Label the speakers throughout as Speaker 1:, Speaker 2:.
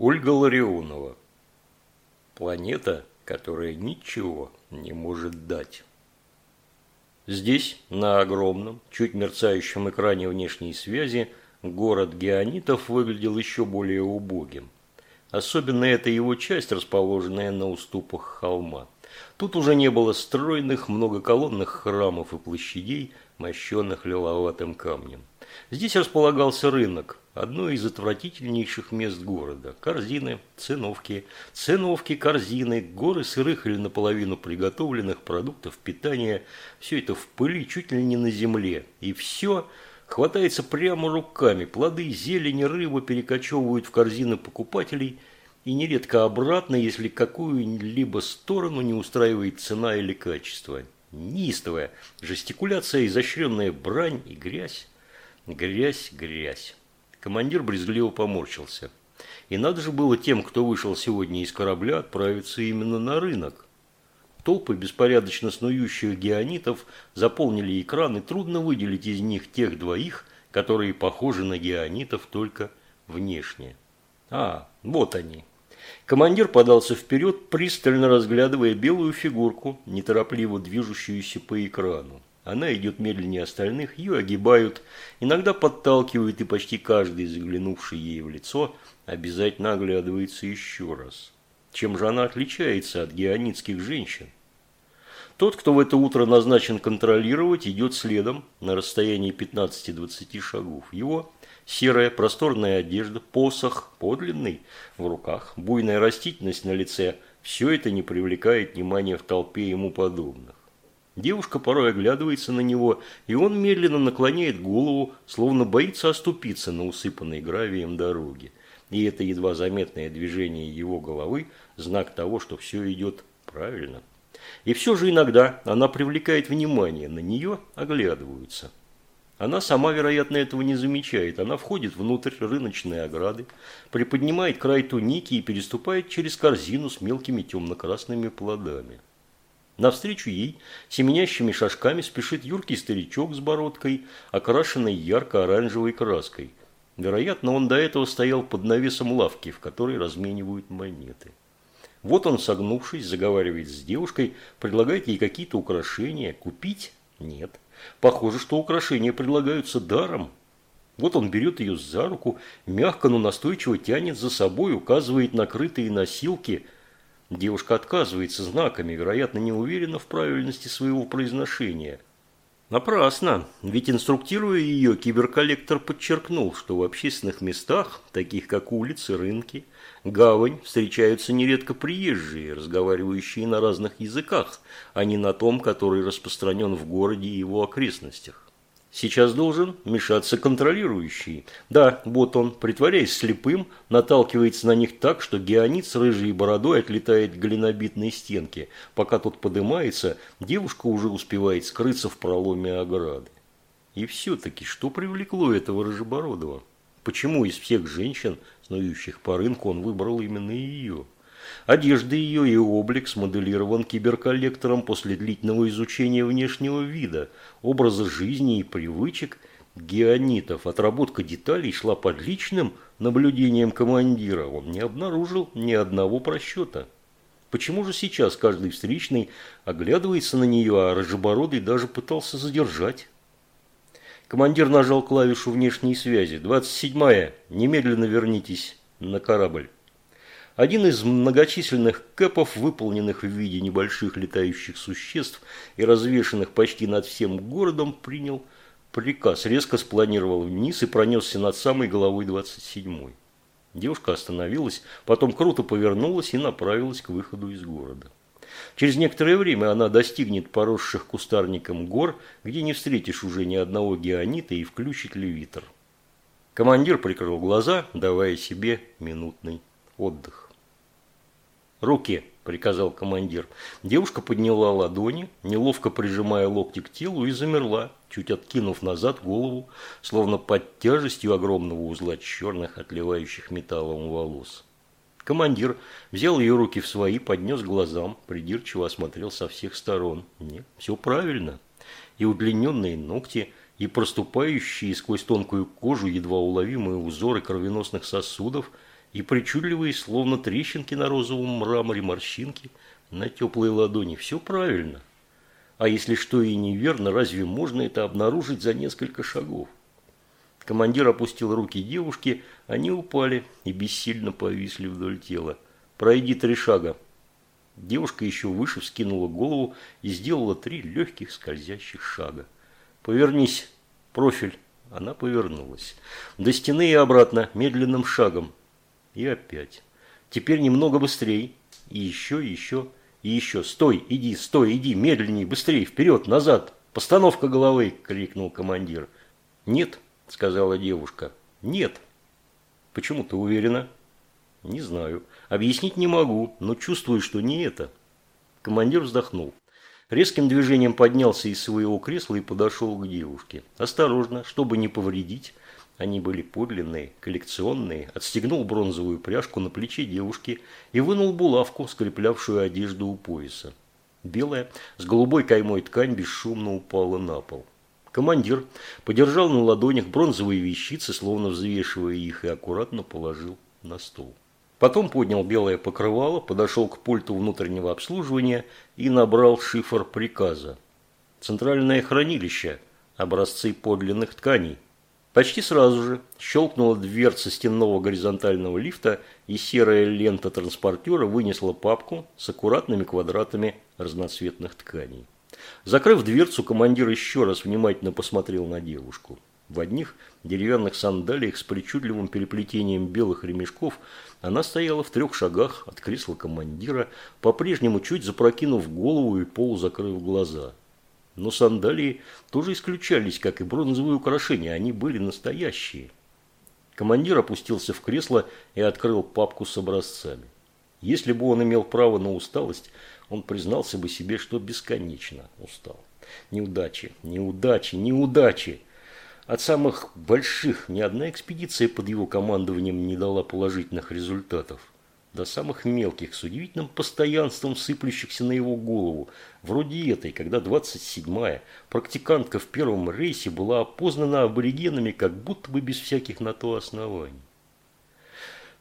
Speaker 1: Ольга Ларионова. Планета, которая ничего не может дать. Здесь, на огромном, чуть мерцающем экране внешней связи, город Геонитов выглядел еще более убогим. Особенно эта его часть, расположенная на уступах холма. Тут уже не было стройных многоколонных храмов и площадей, мощенных лиловатым камнем. Здесь располагался рынок, одно из отвратительнейших мест города. Корзины, циновки, циновки, корзины, горы сырых или наполовину приготовленных продуктов питания. Все это в пыли чуть ли не на земле. И все хватается прямо руками. Плоды, зелень, рыба перекочевывают в корзины покупателей и нередко обратно, если какую-либо сторону не устраивает цена или качество. Неистовая жестикуляция, изощренная брань и грязь. Грязь, грязь. Командир брезгливо поморщился. И надо же было тем, кто вышел сегодня из корабля, отправиться именно на рынок. Толпы беспорядочно снующих геонитов заполнили экран, и трудно выделить из них тех двоих, которые похожи на геонитов только внешне. А, вот они. Командир подался вперед, пристально разглядывая белую фигурку, неторопливо движущуюся по экрану. Она идет медленнее остальных, ее огибают, иногда подталкивают, и почти каждый, заглянувший ей в лицо, обязательно оглядывается еще раз. Чем же она отличается от геонитских женщин? Тот, кто в это утро назначен контролировать, идет следом на расстоянии 15-20 шагов. Его серая просторная одежда, посох, подлинный в руках, буйная растительность на лице – все это не привлекает внимания в толпе ему подобных. Девушка порой оглядывается на него, и он медленно наклоняет голову, словно боится оступиться на усыпанной гравием дороге. И это едва заметное движение его головы – знак того, что все идет правильно. И все же иногда она привлекает внимание, на нее оглядываются. Она сама, вероятно, этого не замечает. Она входит внутрь рыночной ограды, приподнимает край туники и переступает через корзину с мелкими темно-красными плодами. Навстречу ей семенящими шажками спешит юркий старичок с бородкой, окрашенной ярко-оранжевой краской. Вероятно, он до этого стоял под навесом лавки, в которой разменивают монеты. Вот он, согнувшись, заговаривает с девушкой, предлагает ей какие-то украшения. Купить? Нет. Похоже, что украшения предлагаются даром. Вот он берет ее за руку, мягко, но настойчиво тянет за собой, указывает накрытые носилки – Девушка отказывается знаками, вероятно, не уверена в правильности своего произношения. Напрасно, ведь инструктируя ее, киберколлектор подчеркнул, что в общественных местах, таких как улицы, рынки, гавань, встречаются нередко приезжие, разговаривающие на разных языках, а не на том, который распространен в городе и его окрестностях. Сейчас должен мешаться контролирующий. Да, вот он, притворяясь слепым, наталкивается на них так, что геонит с рыжей бородой отлетает к глинобитной стенке. Пока тот подымается, девушка уже успевает скрыться в проломе ограды. И все-таки, что привлекло этого рыжебородого? Почему из всех женщин, снующих по рынку, он выбрал именно ее? Одежда ее и облик смоделирован киберколлектором после длительного изучения внешнего вида, образа жизни и привычек геонитов. Отработка деталей шла под личным наблюдением командира. Он не обнаружил ни одного просчета. Почему же сейчас каждый встречный оглядывается на нее, а Рожебородый даже пытался задержать? Командир нажал клавишу внешней связи. «Двадцать седьмая. Немедленно вернитесь на корабль». Один из многочисленных кэпов, выполненных в виде небольших летающих существ и развешенных почти над всем городом, принял приказ, резко спланировал вниз и пронесся над самой головой 27-й. Девушка остановилась, потом круто повернулась и направилась к выходу из города. Через некоторое время она достигнет поросших кустарником гор, где не встретишь уже ни одного геонита и включит левитр. Командир прикрыл глаза, давая себе минутный отдых. «Руки!» – приказал командир. Девушка подняла ладони, неловко прижимая локти к телу и замерла, чуть откинув назад голову, словно под тяжестью огромного узла черных, отливающих металлом волос. Командир взял ее руки в свои, поднес глазам, придирчиво осмотрел со всех сторон. Нет, все правильно. И удлиненные ногти, и проступающие сквозь тонкую кожу едва уловимые узоры кровеносных сосудов – и причудливые, словно трещинки на розовом мраморе, морщинки на теплой ладони. Все правильно. А если что и неверно, разве можно это обнаружить за несколько шагов? Командир опустил руки девушки, они упали и бессильно повисли вдоль тела. «Пройди три шага». Девушка еще выше вскинула голову и сделала три легких скользящих шага. «Повернись, профиль». Она повернулась. До стены и обратно, медленным шагом. И опять. Теперь немного быстрее. И еще, и еще, и еще. «Стой, иди, стой, иди, медленнее, быстрее, вперед, назад! Постановка головы!» – крикнул командир. «Нет», – сказала девушка. «Нет». «Почему ты уверена?» «Не знаю. Объяснить не могу, но чувствую, что не это». Командир вздохнул. Резким движением поднялся из своего кресла и подошел к девушке. Осторожно, чтобы не повредить, они были подлинные, коллекционные, отстегнул бронзовую пряжку на плече девушки и вынул булавку, скреплявшую одежду у пояса. Белая, с голубой каймой ткань бесшумно упала на пол. Командир подержал на ладонях бронзовые вещицы, словно взвешивая их, и аккуратно положил на стол. Потом поднял белое покрывало, подошел к пульту внутреннего обслуживания и набрал шифр приказа. Центральное хранилище. Образцы подлинных тканей. Почти сразу же щелкнула дверца стенного горизонтального лифта, и серая лента транспортера вынесла папку с аккуратными квадратами разноцветных тканей. Закрыв дверцу, командир еще раз внимательно посмотрел на девушку. В одних деревянных сандалиях с причудливым переплетением белых ремешков она стояла в трех шагах от кресла командира, по-прежнему чуть запрокинув голову и полузакрыв глаза. Но сандалии тоже исключались, как и бронзовые украшения, они были настоящие. Командир опустился в кресло и открыл папку с образцами. Если бы он имел право на усталость, он признался бы себе, что бесконечно устал. Неудачи, неудачи, неудачи. От самых больших ни одна экспедиция под его командованием не дала положительных результатов. До самых мелких, с удивительным постоянством сыплющихся на его голову, вроде этой, когда 27-я практикантка в первом рейсе была опознана аборигенами как будто бы без всяких на то оснований.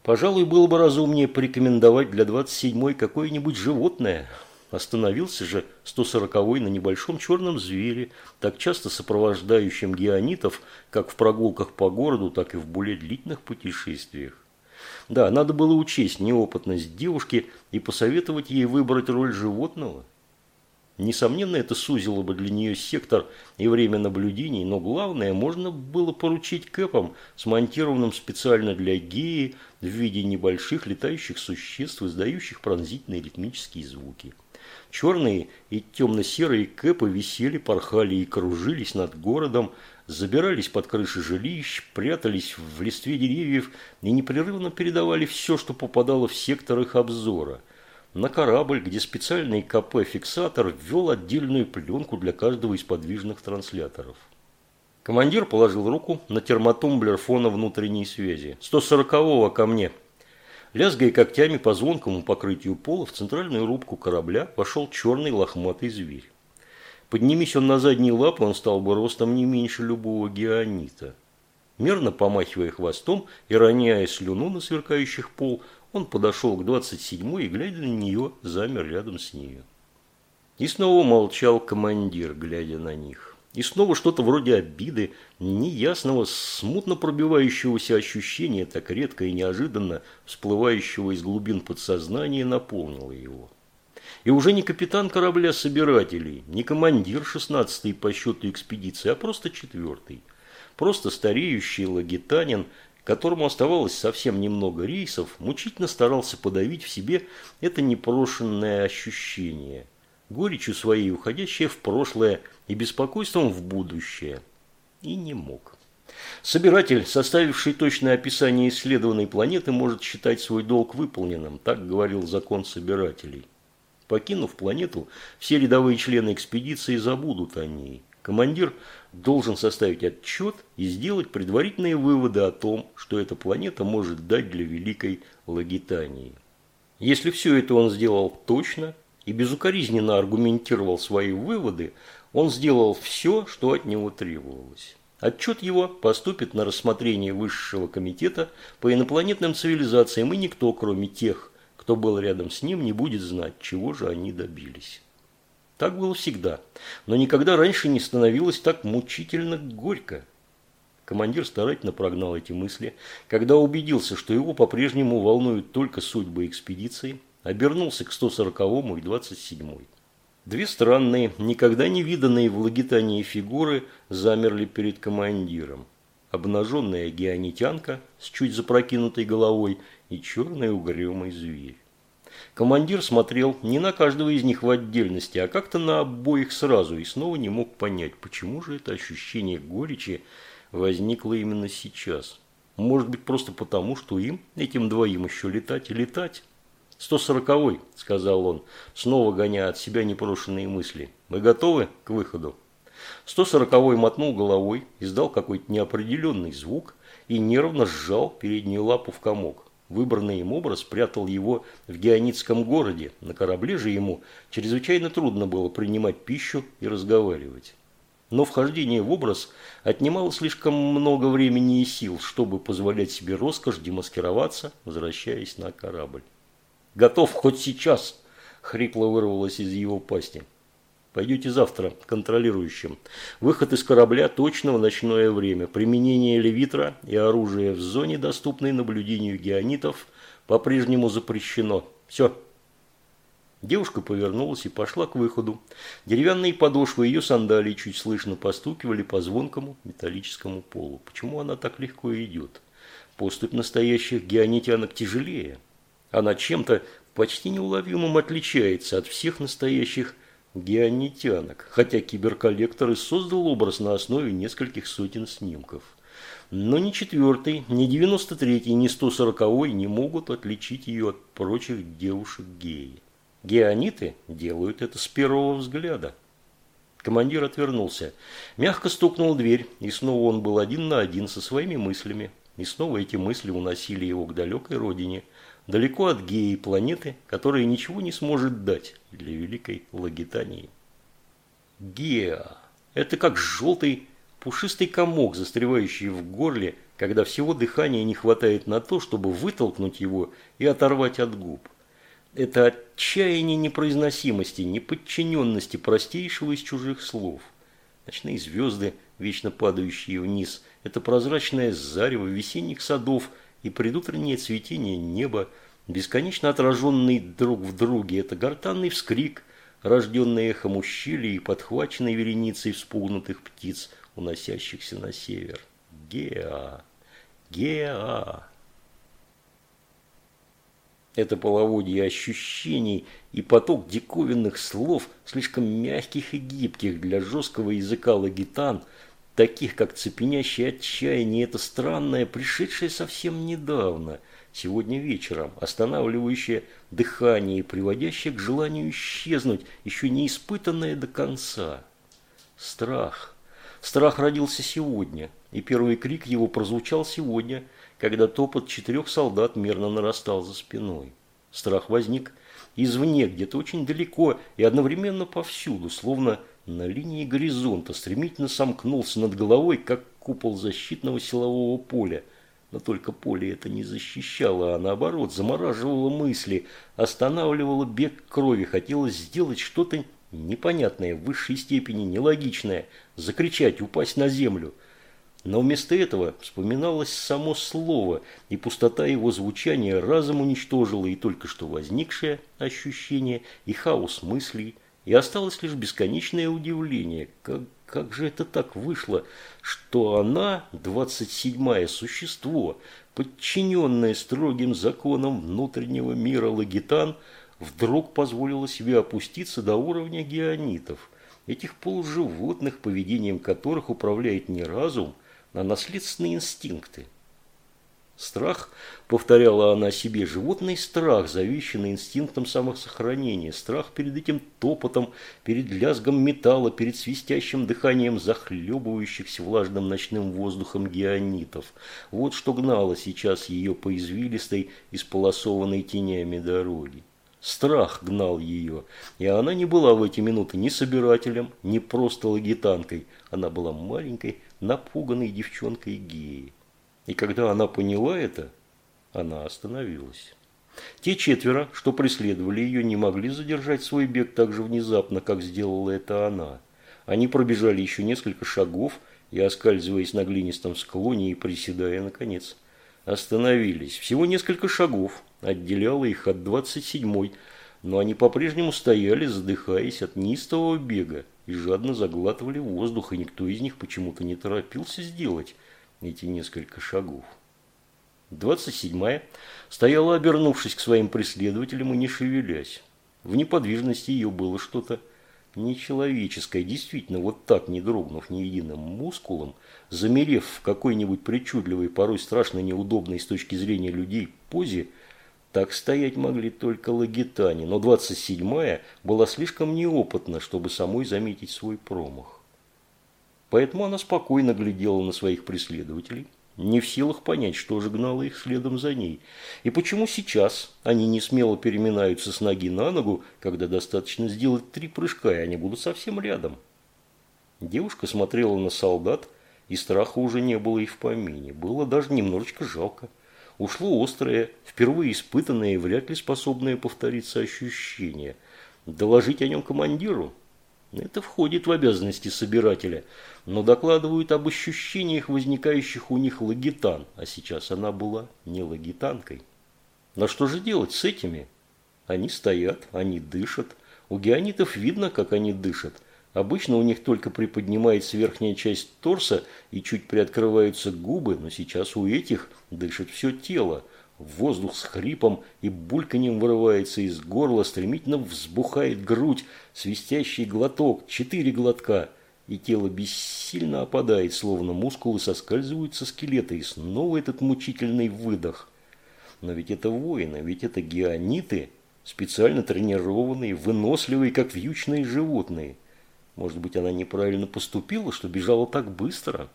Speaker 1: Пожалуй, было бы разумнее порекомендовать для 27-й какое-нибудь животное, Остановился же 140-й на небольшом черном звере, так часто сопровождающем геонитов как в прогулках по городу, так и в более длительных путешествиях. Да, надо было учесть неопытность девушки и посоветовать ей выбрать роль животного. Несомненно, это сузило бы для нее сектор и время наблюдений, но главное можно было поручить Кэпам, смонтированным специально для геи в виде небольших летающих существ, издающих пронзительные ритмические звуки. Черные и темно-серые кэпы висели, порхали и кружились над городом, забирались под крыши жилищ, прятались в листве деревьев и непрерывно передавали все, что попадало в сектор их обзора. На корабль, где специальный КП-фиксатор ввел отдельную пленку для каждого из подвижных трансляторов. Командир положил руку на термотумблер фона внутренней связи. «140-го ко мне!» Лязгая когтями по звонкому покрытию пола, в центральную рубку корабля вошел черный лохматый зверь. Поднимись он на задние лапы, он стал бы ростом не меньше любого геонита. Мерно помахивая хвостом и роняя слюну на сверкающих пол, он подошел к двадцать седьмой и, глядя на нее, замер рядом с нею. И снова молчал командир, глядя на них. И снова что-то вроде обиды, неясного, смутно пробивающегося ощущения, так редко и неожиданно всплывающего из глубин подсознания, наполнило его. И уже не капитан корабля собирателей, не командир шестнадцатой по счету экспедиции, а просто четвертый. Просто стареющий лагитанин, которому оставалось совсем немного рейсов, мучительно старался подавить в себе это непрошенное ощущение – горечью своей уходящее в прошлое и беспокойством в будущее. И не мог. Собиратель, составивший точное описание исследованной планеты, может считать свой долг выполненным, так говорил закон собирателей. Покинув планету, все рядовые члены экспедиции забудут о ней. Командир должен составить отчет и сделать предварительные выводы о том, что эта планета может дать для Великой Лагитании. Если все это он сделал точно, и безукоризненно аргументировал свои выводы, он сделал все, что от него требовалось. Отчет его поступит на рассмотрение Высшего комитета по инопланетным цивилизациям, и никто, кроме тех, кто был рядом с ним, не будет знать, чего же они добились. Так было всегда, но никогда раньше не становилось так мучительно горько. Командир старательно прогнал эти мысли, когда убедился, что его по-прежнему волнуют только судьбы экспедиции, обернулся к 140-му и 27-й. Две странные, никогда не виданные в Лагитании фигуры замерли перед командиром. Обнаженная геонитянка с чуть запрокинутой головой и черный угрюмый зверь. Командир смотрел не на каждого из них в отдельности, а как-то на обоих сразу и снова не мог понять, почему же это ощущение горечи возникло именно сейчас. Может быть, просто потому, что им, этим двоим, еще летать и летать. «Сто сороковой», – сказал он, снова гоняя от себя непрошенные мысли. «Мы готовы к выходу?» Сто сороковой мотнул головой, издал какой-то неопределенный звук и нервно сжал переднюю лапу в комок. Выбранный им образ прятал его в геонитском городе. На корабле же ему чрезвычайно трудно было принимать пищу и разговаривать. Но вхождение в образ отнимало слишком много времени и сил, чтобы позволять себе роскошь демаскироваться, возвращаясь на корабль. Готов хоть сейчас!» – хрипло вырвалось из его пасти. Пойдете завтра контролирующим. Выход из корабля точно в ночное время. Применение левитра и оружия в зоне, доступной наблюдению геонитов, по-прежнему запрещено. Все. Девушка повернулась и пошла к выходу. Деревянные подошвы ее сандалий чуть слышно постукивали по звонкому металлическому полу. Почему она так легко идет? Поступь настоящих геонитянок тяжелее. Она чем-то почти неуловимым отличается от всех настоящих геонитянок, хотя киберколлектор и создал образ на основе нескольких сотен снимков. Но ни четвертый, ни девяносто третий, ни сто сороковой не могут отличить ее от прочих девушек-геи. Геониты делают это с первого взгляда. Командир отвернулся. Мягко стукнул дверь, и снова он был один на один со своими мыслями. И снова эти мысли уносили его к далекой родине – далеко от геи планеты, которая ничего не сможет дать для великой Лагитании. Геа – это как желтый пушистый комок, застревающий в горле, когда всего дыхания не хватает на то, чтобы вытолкнуть его и оторвать от губ. Это отчаяние непроизносимости, неподчиненности простейшего из чужих слов. Ночные звезды, вечно падающие вниз, это прозрачное зарево весенних садов – и предутреннее цветение неба, бесконечно отраженный друг в друге, это гортанный вскрик, рожденный эхом ущелья и подхваченный вереницей вспугнутых птиц, уносящихся на север. Геа! Геа! Это половодье ощущений и поток диковинных слов, слишком мягких и гибких для жесткого языка лагитан – таких как цепенящее отчаяние, это странное, пришедшее совсем недавно, сегодня вечером, останавливающее дыхание и приводящее к желанию исчезнуть, еще не испытанное до конца. Страх. Страх родился сегодня, и первый крик его прозвучал сегодня, когда топот четырех солдат мерно нарастал за спиной. Страх возник извне, где-то очень далеко и одновременно повсюду, словно на линии горизонта стремительно сомкнулся над головой, как купол защитного силового поля. Но только поле это не защищало, а наоборот замораживало мысли, останавливало бег крови, хотелось сделать что-то непонятное, в высшей степени нелогичное, закричать, упасть на землю. Но вместо этого вспоминалось само слово, и пустота его звучания разом уничтожила и только что возникшее ощущение, и хаос мыслей – и осталось лишь бесконечное удивление. Как, как же это так вышло, что она, двадцать седьмое существо, подчиненное строгим законам внутреннего мира Лагитан, вдруг позволила себе опуститься до уровня геонитов, этих полуживотных, поведением которых управляет не разум, а наследственные инстинкты. Страх, повторяла она себе, животный страх, завещанный инстинктом самосохранения, страх перед этим топотом, перед лязгом металла, перед свистящим дыханием захлебывающихся влажным ночным воздухом геонитов. Вот что гнало сейчас ее по извилистой, исполосованной тенями дороги. Страх гнал ее, и она не была в эти минуты ни собирателем, ни просто лагитанкой. Она была маленькой, напуганной девчонкой Геи. И когда она поняла это, она остановилась. Те четверо, что преследовали ее, не могли задержать свой бег так же внезапно, как сделала это она. Они пробежали еще несколько шагов и, оскальзываясь на глинистом склоне и приседая, наконец, остановились. Всего несколько шагов отделяло их от двадцать седьмой, но они по-прежнему стояли, задыхаясь от неистового бега и жадно заглатывали воздух, и никто из них почему-то не торопился сделать эти несколько шагов. Двадцать седьмая стояла, обернувшись к своим преследователям и не шевелясь. В неподвижности ее было что-то нечеловеческое. Действительно, вот так, не дрогнув ни единым мускулом, замерев в какой-нибудь причудливой, порой страшно неудобной с точки зрения людей позе, так стоять могли только лагитане, но двадцать седьмая была слишком неопытна, чтобы самой заметить свой промах. Поэтому она спокойно глядела на своих преследователей, не в силах понять, что же гнало их следом за ней, и почему сейчас они не смело переминаются с ноги на ногу, когда достаточно сделать три прыжка, и они будут совсем рядом. Девушка смотрела на солдат, и страха уже не было и в помине, было даже немножечко жалко. Ушло острое, впервые испытанное и вряд ли способное повториться ощущение. Доложить о нем командиру? Это входит в обязанности собирателя, но докладывают об ощущениях, возникающих у них лагитан, а сейчас она была не лагитанкой. Но что же делать с этими? Они стоят, они дышат. У геонитов видно, как они дышат. Обычно у них только приподнимается верхняя часть торса и чуть приоткрываются губы, но сейчас у этих дышит все тело – Воздух с хрипом и бульканьем вырывается из горла, стремительно взбухает грудь, свистящий глоток, четыре глотка, и тело бессильно опадает, словно мускулы соскальзывают со скелета, и снова этот мучительный выдох. Но ведь это воины, ведь это геониты, специально тренированные, выносливые, как вьючные животные. Может быть, она неправильно поступила, что бежала так быстро?»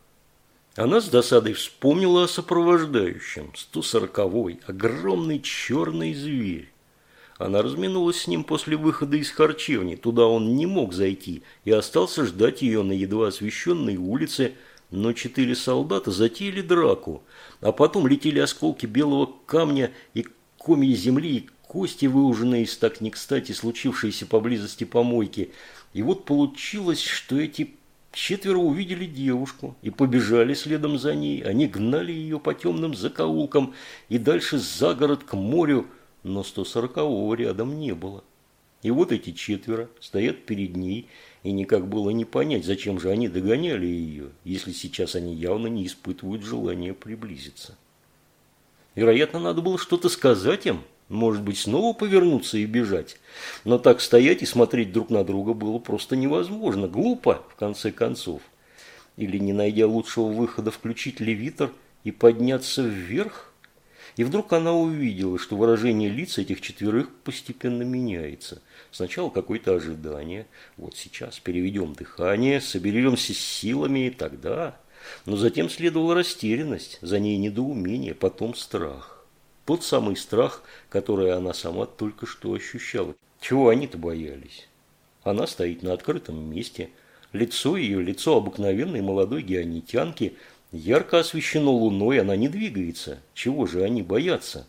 Speaker 1: Она с досадой вспомнила о сопровождающем, 140-й, огромный черный зверь. Она разминулась с ним после выхода из харчевни, туда он не мог зайти, и остался ждать ее на едва освещенной улице, но четыре солдата затеяли драку, а потом летели осколки белого камня и комья земли, и кости, выуженные из так не кстати случившейся поблизости помойки. И вот получилось, что эти Четверо увидели девушку и побежали следом за ней. Они гнали ее по темным закоулкам и дальше за город к морю, но 140-го рядом не было. И вот эти четверо стоят перед ней, и никак было не понять, зачем же они догоняли ее, если сейчас они явно не испытывают желания приблизиться. Вероятно, надо было что-то сказать им, может быть, снова повернуться и бежать. Но так стоять и смотреть друг на друга было просто невозможно. Глупо, в конце концов. Или, не найдя лучшего выхода, включить левитор и подняться вверх? И вдруг она увидела, что выражение лиц этих четверых постепенно меняется. Сначала какое-то ожидание. Вот сейчас переведем дыхание, соберемся с силами, и тогда... Но затем следовала растерянность, за ней недоумение, потом страх. Тот самый страх, который она сама только что ощущала. Чего они-то боялись? Она стоит на открытом месте. Лицо ее, лицо обыкновенной молодой геонитянки, ярко освещено луной, она не двигается. Чего же они боятся?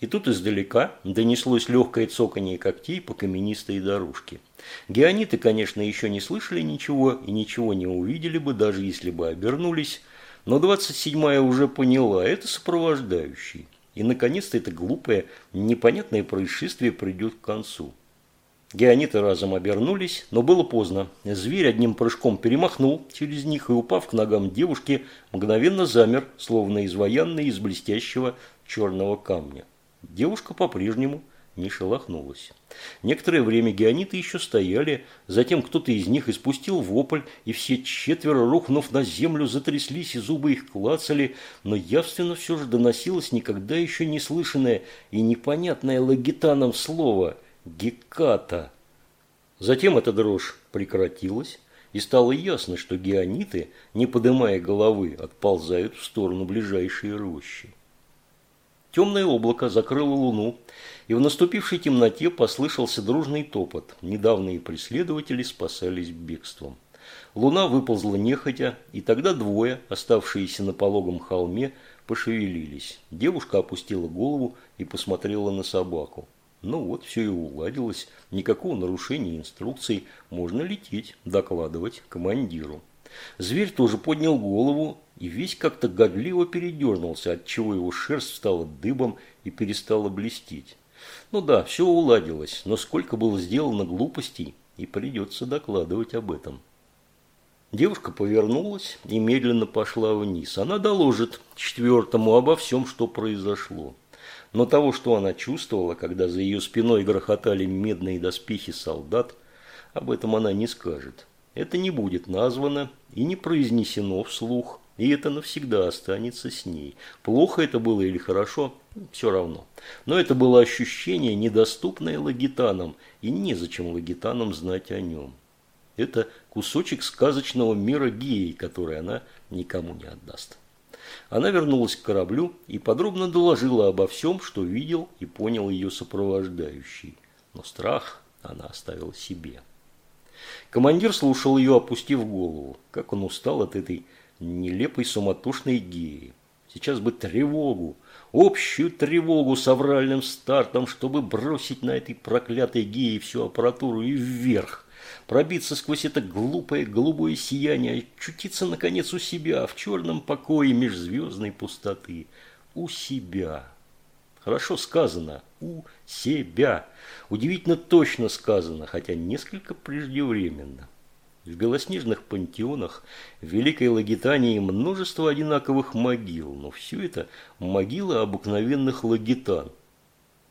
Speaker 1: И тут издалека донеслось легкое цоканье когтей по каменистой дорожке. Геониты, конечно, еще не слышали ничего и ничего не увидели бы, даже если бы обернулись, но двадцать седьмая уже поняла, это сопровождающий. И, наконец-то, это глупое, непонятное происшествие придет к концу. Геониты разом обернулись, но было поздно. Зверь одним прыжком перемахнул через них и, упав к ногам девушки, мгновенно замер, словно изваянный из блестящего черного камня. Девушка по-прежнему не шелохнулась. Некоторое время геониты еще стояли, затем кто-то из них испустил вопль, и все четверо, рухнув на землю, затряслись, и зубы их клацали, но явственно все же доносилось никогда еще не слышанное и непонятное лагитаном слово «геката». Затем эта дрожь прекратилась, и стало ясно, что геониты, не поднимая головы, отползают в сторону ближайшей рощи. Темное облако закрыло луну, и в наступившей темноте послышался дружный топот. Недавние преследователи спасались бегством. Луна выползла нехотя, и тогда двое, оставшиеся на пологом холме, пошевелились. Девушка опустила голову и посмотрела на собаку. Ну вот, все и уладилось. Никакого нарушения инструкций. Можно лететь, докладывать командиру. Зверь тоже поднял голову и весь как-то годливо передернулся, отчего его шерсть стала дыбом и перестала блестеть. Ну да, все уладилось, но сколько было сделано глупостей, и придется докладывать об этом. Девушка повернулась и медленно пошла вниз. Она доложит четвертому обо всем, что произошло. Но того, что она чувствовала, когда за ее спиной грохотали медные доспехи солдат, об этом она не скажет. Это не будет названо и не произнесено вслух, и это навсегда останется с ней. Плохо это было или хорошо, все равно. Но это было ощущение, недоступное лагитанам, и незачем лагитанам знать о нем. Это кусочек сказочного мира геи, который она никому не отдаст. Она вернулась к кораблю и подробно доложила обо всем, что видел и понял ее сопровождающий. Но страх она оставила себе. Командир слушал ее, опустив голову. Как он устал от этой нелепой суматошной геи. Сейчас бы тревогу, общую тревогу с авральным стартом, чтобы бросить на этой проклятой геи всю аппаратуру и вверх пробиться сквозь это глупое голубое сияние, очутиться, наконец, у себя, в черном покое межзвездной пустоты. У себя. Хорошо сказано. У себя. Удивительно точно сказано, хотя несколько преждевременно. В белоснежных пантеонах в Великой Лагитании множество одинаковых могил, но все это могилы обыкновенных лагитан.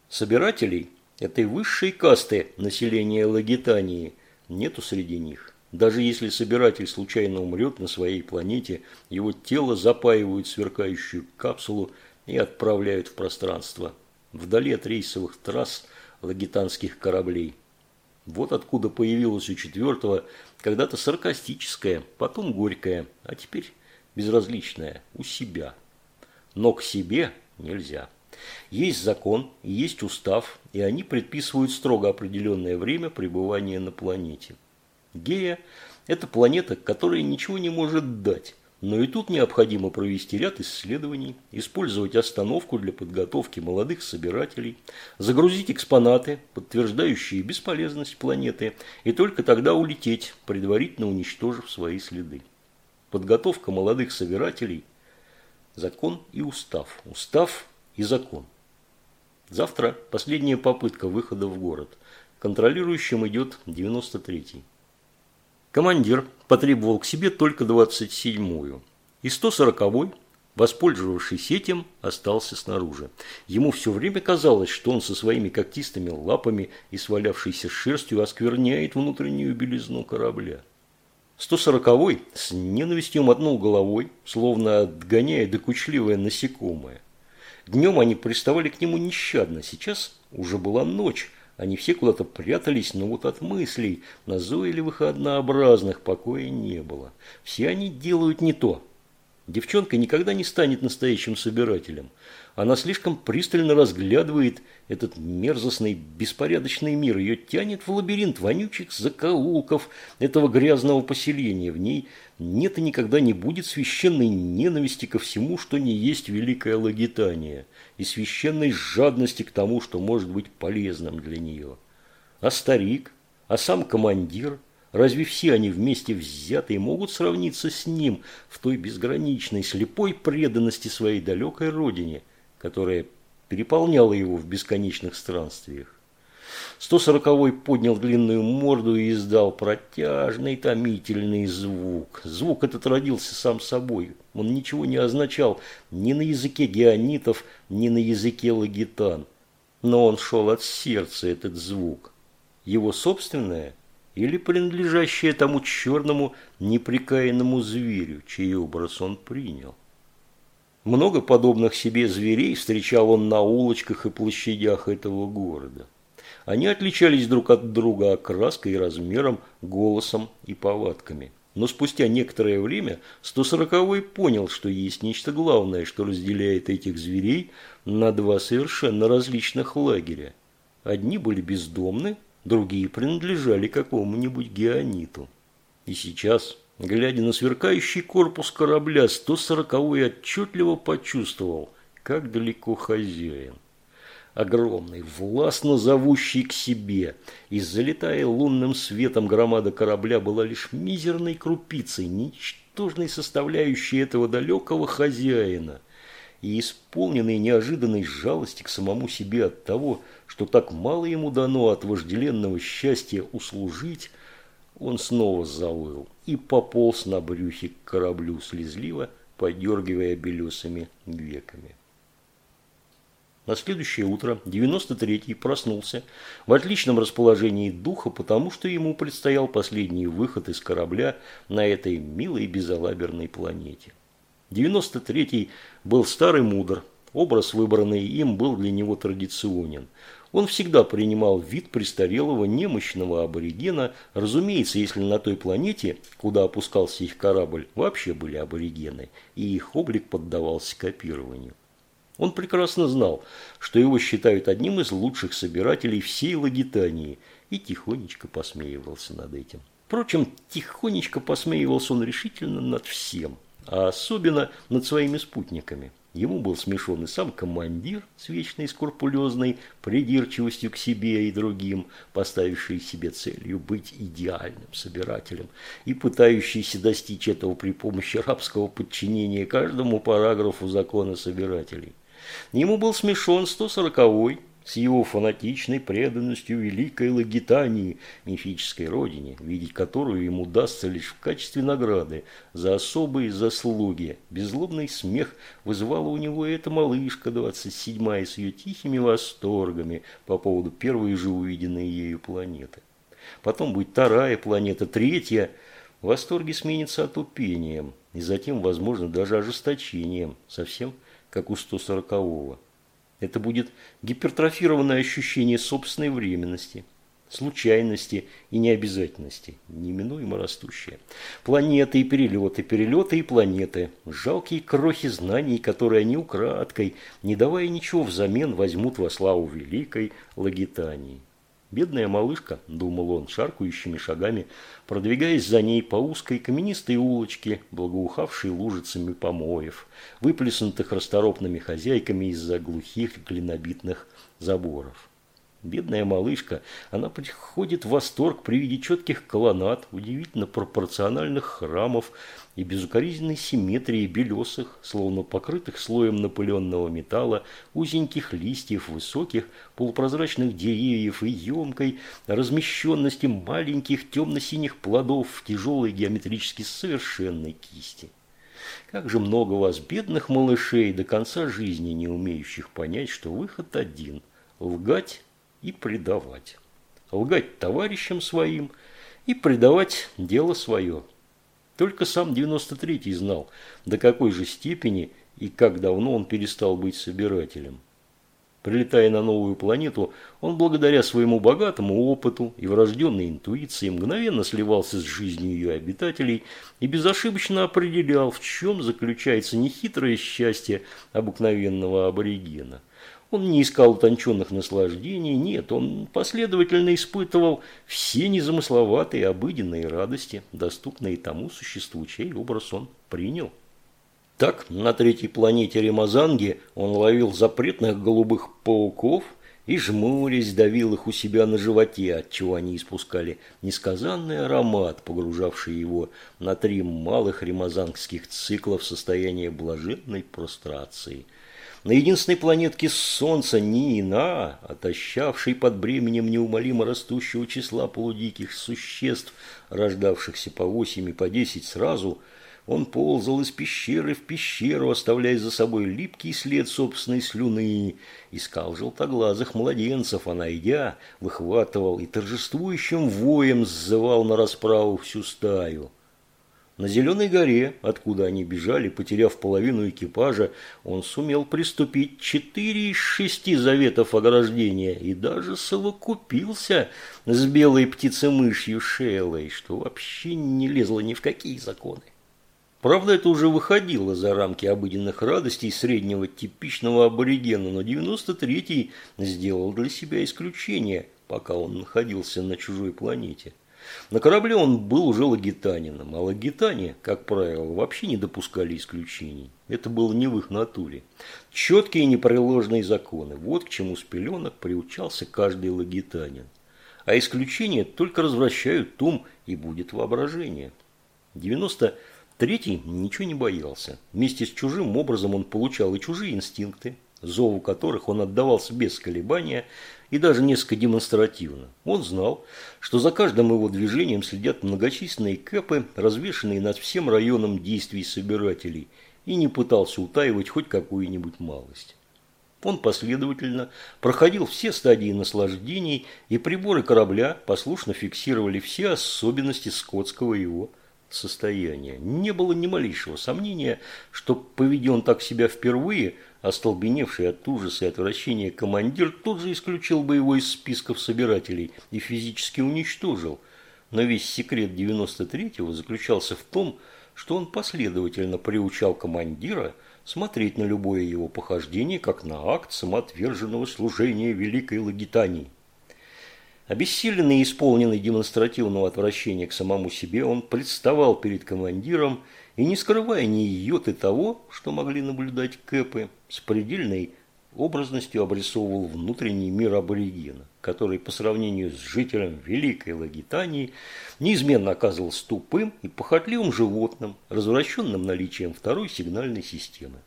Speaker 1: Собирателей этой высшей касты населения Лагитании – нету среди них. Даже если собиратель случайно умрет на своей планете, его тело запаивают в сверкающую капсулу и отправляют в пространство, вдали от рейсовых трасс лагитанских кораблей. Вот откуда появилась у четвертого когда-то саркастическая, потом горькая, а теперь безразличная, у себя. Но к себе нельзя. Есть закон, есть устав, и они предписывают строго определенное время пребывания на планете. Гея – это планета, которая ничего не может дать, но и тут необходимо провести ряд исследований, использовать остановку для подготовки молодых собирателей, загрузить экспонаты, подтверждающие бесполезность планеты, и только тогда улететь, предварительно уничтожив свои следы. Подготовка молодых собирателей – закон и устав. Устав и закон. Завтра последняя попытка выхода в город. Контролирующим идет 93-й. Командир потребовал к себе только 27-ю. И 140-й, воспользовавшись этим, остался снаружи. Ему все время казалось, что он со своими когтистыми лапами и свалявшейся шерстью оскверняет внутреннюю белизну корабля. 140-й с ненавистью мотнул головой, словно отгоняя докучливое насекомое. Днем они приставали к нему нещадно, сейчас уже была ночь. Они все куда-то прятались, но вот от мыслей, назойливых и однообразных, покоя не было. Все они делают не то. Девчонка никогда не станет настоящим собирателем. Она слишком пристально разглядывает этот мерзостный, беспорядочный мир. Ее тянет в лабиринт вонючих закоулков этого грязного поселения. В ней нет и никогда не будет священной ненависти ко всему, что не есть великое лагитание, и священной жадности к тому, что может быть полезным для нее. А старик, а сам командир – Разве все они вместе взятые могут сравниться с ним в той безграничной, слепой преданности своей далекой родине – которая переполняла его в бесконечных странствиях. 140-й поднял длинную морду и издал протяжный томительный звук. Звук этот родился сам собой. Он ничего не означал ни на языке геонитов, ни на языке лагитан. Но он шел от сердца, этот звук. Его собственное или принадлежащее тому черному неприкаянному зверю, чей образ он принял. Много подобных себе зверей встречал он на улочках и площадях этого города. Они отличались друг от друга окраской размером, голосом и повадками. Но спустя некоторое время 140-й понял, что есть нечто главное, что разделяет этих зверей на два совершенно различных лагеря. Одни были бездомны, другие принадлежали какому-нибудь геониту. И сейчас, глядя на сверкающий корпус корабля, 140-й отчетливо почувствовал, как далеко хозяин. Огромный, властно зовущий к себе, и залетая лунным светом громада корабля была лишь мизерной крупицей, ничтожной составляющей этого далекого хозяина и исполненный неожиданной жалости к самому себе от того, что так мало ему дано от вожделенного счастья услужить, он снова завыл и пополз на брюхе к кораблю слезливо, подергивая белесыми веками. На следующее утро 93-й проснулся в отличном расположении духа, потому что ему предстоял последний выход из корабля на этой милой безалаберной планете. 93-й был старый мудр, образ, выбранный им, был для него традиционен. Он всегда принимал вид престарелого немощного аборигена, разумеется, если на той планете, куда опускался их корабль, вообще были аборигены, и их облик поддавался копированию. Он прекрасно знал, что его считают одним из лучших собирателей всей Лагитании, и тихонечко посмеивался над этим. Впрочем, тихонечко посмеивался он решительно над всем, а особенно над своими спутниками. Ему был смешон и сам командир с вечной скрупулезной придирчивостью к себе и другим, поставивший себе целью быть идеальным собирателем и пытающийся достичь этого при помощи рабского подчинения каждому параграфу закона собирателей. Ему был смешон 140-й, с его фанатичной преданностью великой Лагитании, мифической родине, видеть которую ему удастся лишь в качестве награды за особые заслуги. Беззлобный смех вызывала у него эта малышка, 27-я, с ее тихими восторгами по поводу первой же увиденной ею планеты. Потом будет вторая планета, третья. Восторги сменятся отупением и затем, возможно, даже ожесточением, совсем как у 140-го. Это будет гипертрофированное ощущение собственной временности, случайности и необязательности, неминуемо растущее. Планеты и перелеты, перелеты и планеты, жалкие крохи знаний, которые они украдкой, не давая ничего взамен, возьмут во славу великой Лагитании. Бедная малышка, думал он, шаркающими шагами, продвигаясь за ней по узкой каменистой улочке, благоухавшей лужицами помоев, выплеснутых расторопными хозяйками из-за глухих глинобитных заборов. Бедная малышка, она приходит в восторг при виде четких колоннад, удивительно пропорциональных храмов, и безукоризненной симметрии белесых, словно покрытых слоем напыленного металла, узеньких листьев, высоких полупрозрачных деревьев и емкой размещенности маленьких темно-синих плодов в тяжелой геометрически совершенной кисти. Как же много вас, бедных малышей, до конца жизни не умеющих понять, что выход один – лгать и предавать. Лгать товарищам своим и предавать дело свое – только сам 93-й знал, до какой же степени и как давно он перестал быть собирателем. Прилетая на новую планету, он благодаря своему богатому опыту и врожденной интуиции мгновенно сливался с жизнью ее обитателей и безошибочно определял, в чем заключается нехитрое счастье обыкновенного аборигена. Он не искал утонченных наслаждений, нет, он последовательно испытывал все незамысловатые обыденные радости, доступные тому существу, чей образ он принял. Так, на третьей планете Ремазанги он ловил запретных голубых пауков и, жмурясь, давил их у себя на животе, отчего они испускали несказанный аромат, погружавший его на три малых ремазангских цикла в состояние блаженной прострации – на единственной планетке Солнца Нина, отощавшей под бременем неумолимо растущего числа полудиких существ, рождавшихся по восемь и по десять сразу, он ползал из пещеры в пещеру, оставляя за собой липкий след собственной слюны, искал желтоглазых младенцев, а найдя, выхватывал и торжествующим воем сзывал на расправу всю стаю. На Зеленой горе, откуда они бежали, потеряв половину экипажа, он сумел приступить четыре из шести заветов ограждения и даже совокупился с белой птицемышью Шейлой, что вообще не лезло ни в какие законы. Правда, это уже выходило за рамки обыденных радостей среднего типичного аборигена, но 93-й сделал для себя исключение, пока он находился на чужой планете. На корабле он был уже лагитанином, а лагитане, как правило, вообще не допускали исключений. Это было не в их натуре. Четкие и непреложные законы. Вот к чему с пеленок приучался каждый лагитанин. А исключения только развращают ум и будет воображение. 93-й ничего не боялся. Вместе с чужим образом он получал и чужие инстинкты, зову которых он отдавался без колебания и даже несколько демонстративно. Он знал, что за каждым его движением следят многочисленные кэпы, развешанные над всем районом действий собирателей, и не пытался утаивать хоть какую-нибудь малость. Он последовательно проходил все стадии наслаждений, и приборы корабля послушно фиксировали все особенности скотского его состояния. Не было ни малейшего сомнения, что, поведен так себя впервые, остолбеневший от ужаса и отвращения командир тут же исключил бы его из списков собирателей и физически уничтожил. Но весь секрет 93-го заключался в том, что он последовательно приучал командира – смотреть на любое его похождение, как на акт самоотверженного служения Великой Лагитании. Обессиленный и исполненный демонстративного отвращения к самому себе, он представал перед командиром и, не скрывая ни йоты того, что могли наблюдать Кэпы, с предельной образностью обрисовывал внутренний мир аборигена, который по сравнению с жителем Великой Лагитании неизменно оказывался тупым и похотливым животным, развращенным наличием второй сигнальной системы.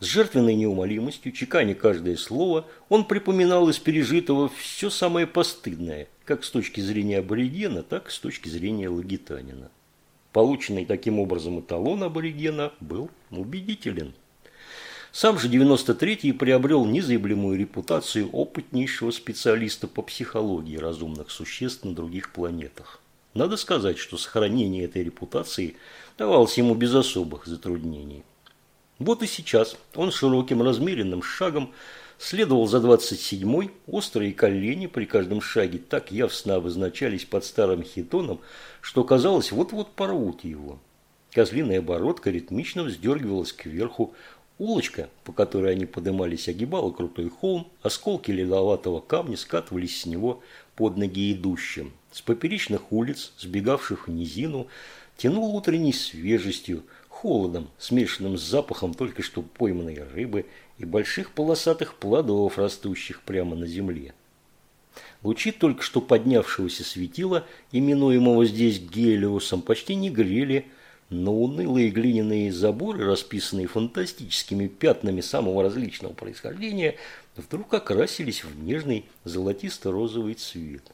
Speaker 1: С жертвенной неумолимостью, чеканя каждое слово, он припоминал из пережитого все самое постыдное, как с точки зрения аборигена, так и с точки зрения лагитанина. Полученный таким образом эталон аборигена был убедителен. Сам же 93-й приобрел незаявлемую репутацию опытнейшего специалиста по психологии разумных существ на других планетах. Надо сказать, что сохранение этой репутации давалось ему без особых затруднений. Вот и сейчас он широким размеренным шагом следовал за 27-й, острые колени при каждом шаге так явственно обозначались под старым хитоном, что казалось, вот-вот порвут его. Козлиная бородка ритмично вздергивалась кверху, Улочка, по которой они подымались, огибала крутой холм, осколки ледоватого камня скатывались с него под ноги идущим. С поперечных улиц, сбегавших в низину, тянул утренней свежестью, холодом, смешанным с запахом только что пойманной рыбы и больших полосатых плодов, растущих прямо на земле. Лучи только что поднявшегося светила, именуемого здесь Гелиосом, почти не грели, но унылые глиняные заборы, расписанные фантастическими пятнами самого различного происхождения, вдруг окрасились в нежный золотисто-розовый цвет.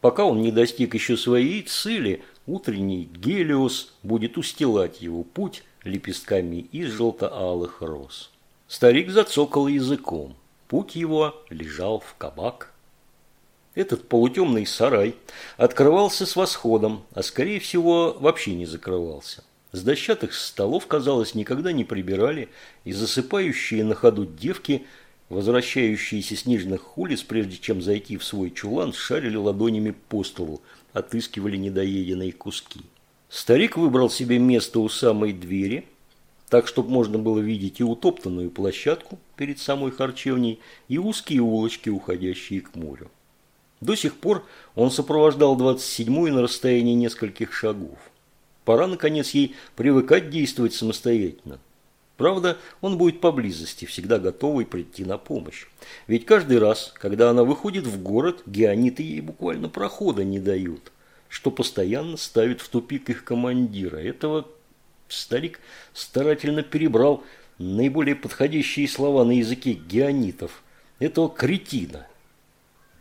Speaker 1: Пока он не достиг еще своей цели, утренний Гелиос будет устилать его путь лепестками из желто-алых роз. Старик зацокал языком. Путь его лежал в кабак. Этот полутемный сарай открывался с восходом, а скорее всего вообще не закрывался. С дощатых столов, казалось, никогда не прибирали, и засыпающие на ходу девки, возвращающиеся с нижних улиц, прежде чем зайти в свой чулан, шарили ладонями по столу, отыскивали недоеденные куски. Старик выбрал себе место у самой двери, так, чтобы можно было видеть и утоптанную площадку перед самой харчевней, и узкие улочки, уходящие к морю. До сих пор он сопровождал 27-ю на расстоянии нескольких шагов. Пора, наконец, ей привыкать действовать самостоятельно. Правда, он будет поблизости, всегда готовый прийти на помощь. Ведь каждый раз, когда она выходит в город, геониты ей буквально прохода не дают, что постоянно ставит в тупик их командира. Этого старик старательно перебрал наиболее подходящие слова на языке геонитов. Этого кретина,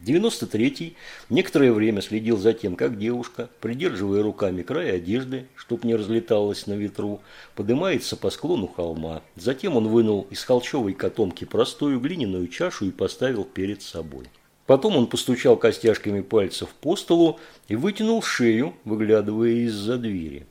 Speaker 1: 93-й некоторое время следил за тем, как девушка, придерживая руками край одежды, чтоб не разлеталась на ветру, поднимается по склону холма. Затем он вынул из холчевой котомки простую глиняную чашу и поставил перед собой. Потом он постучал костяшками пальцев по столу и вытянул шею, выглядывая из-за двери.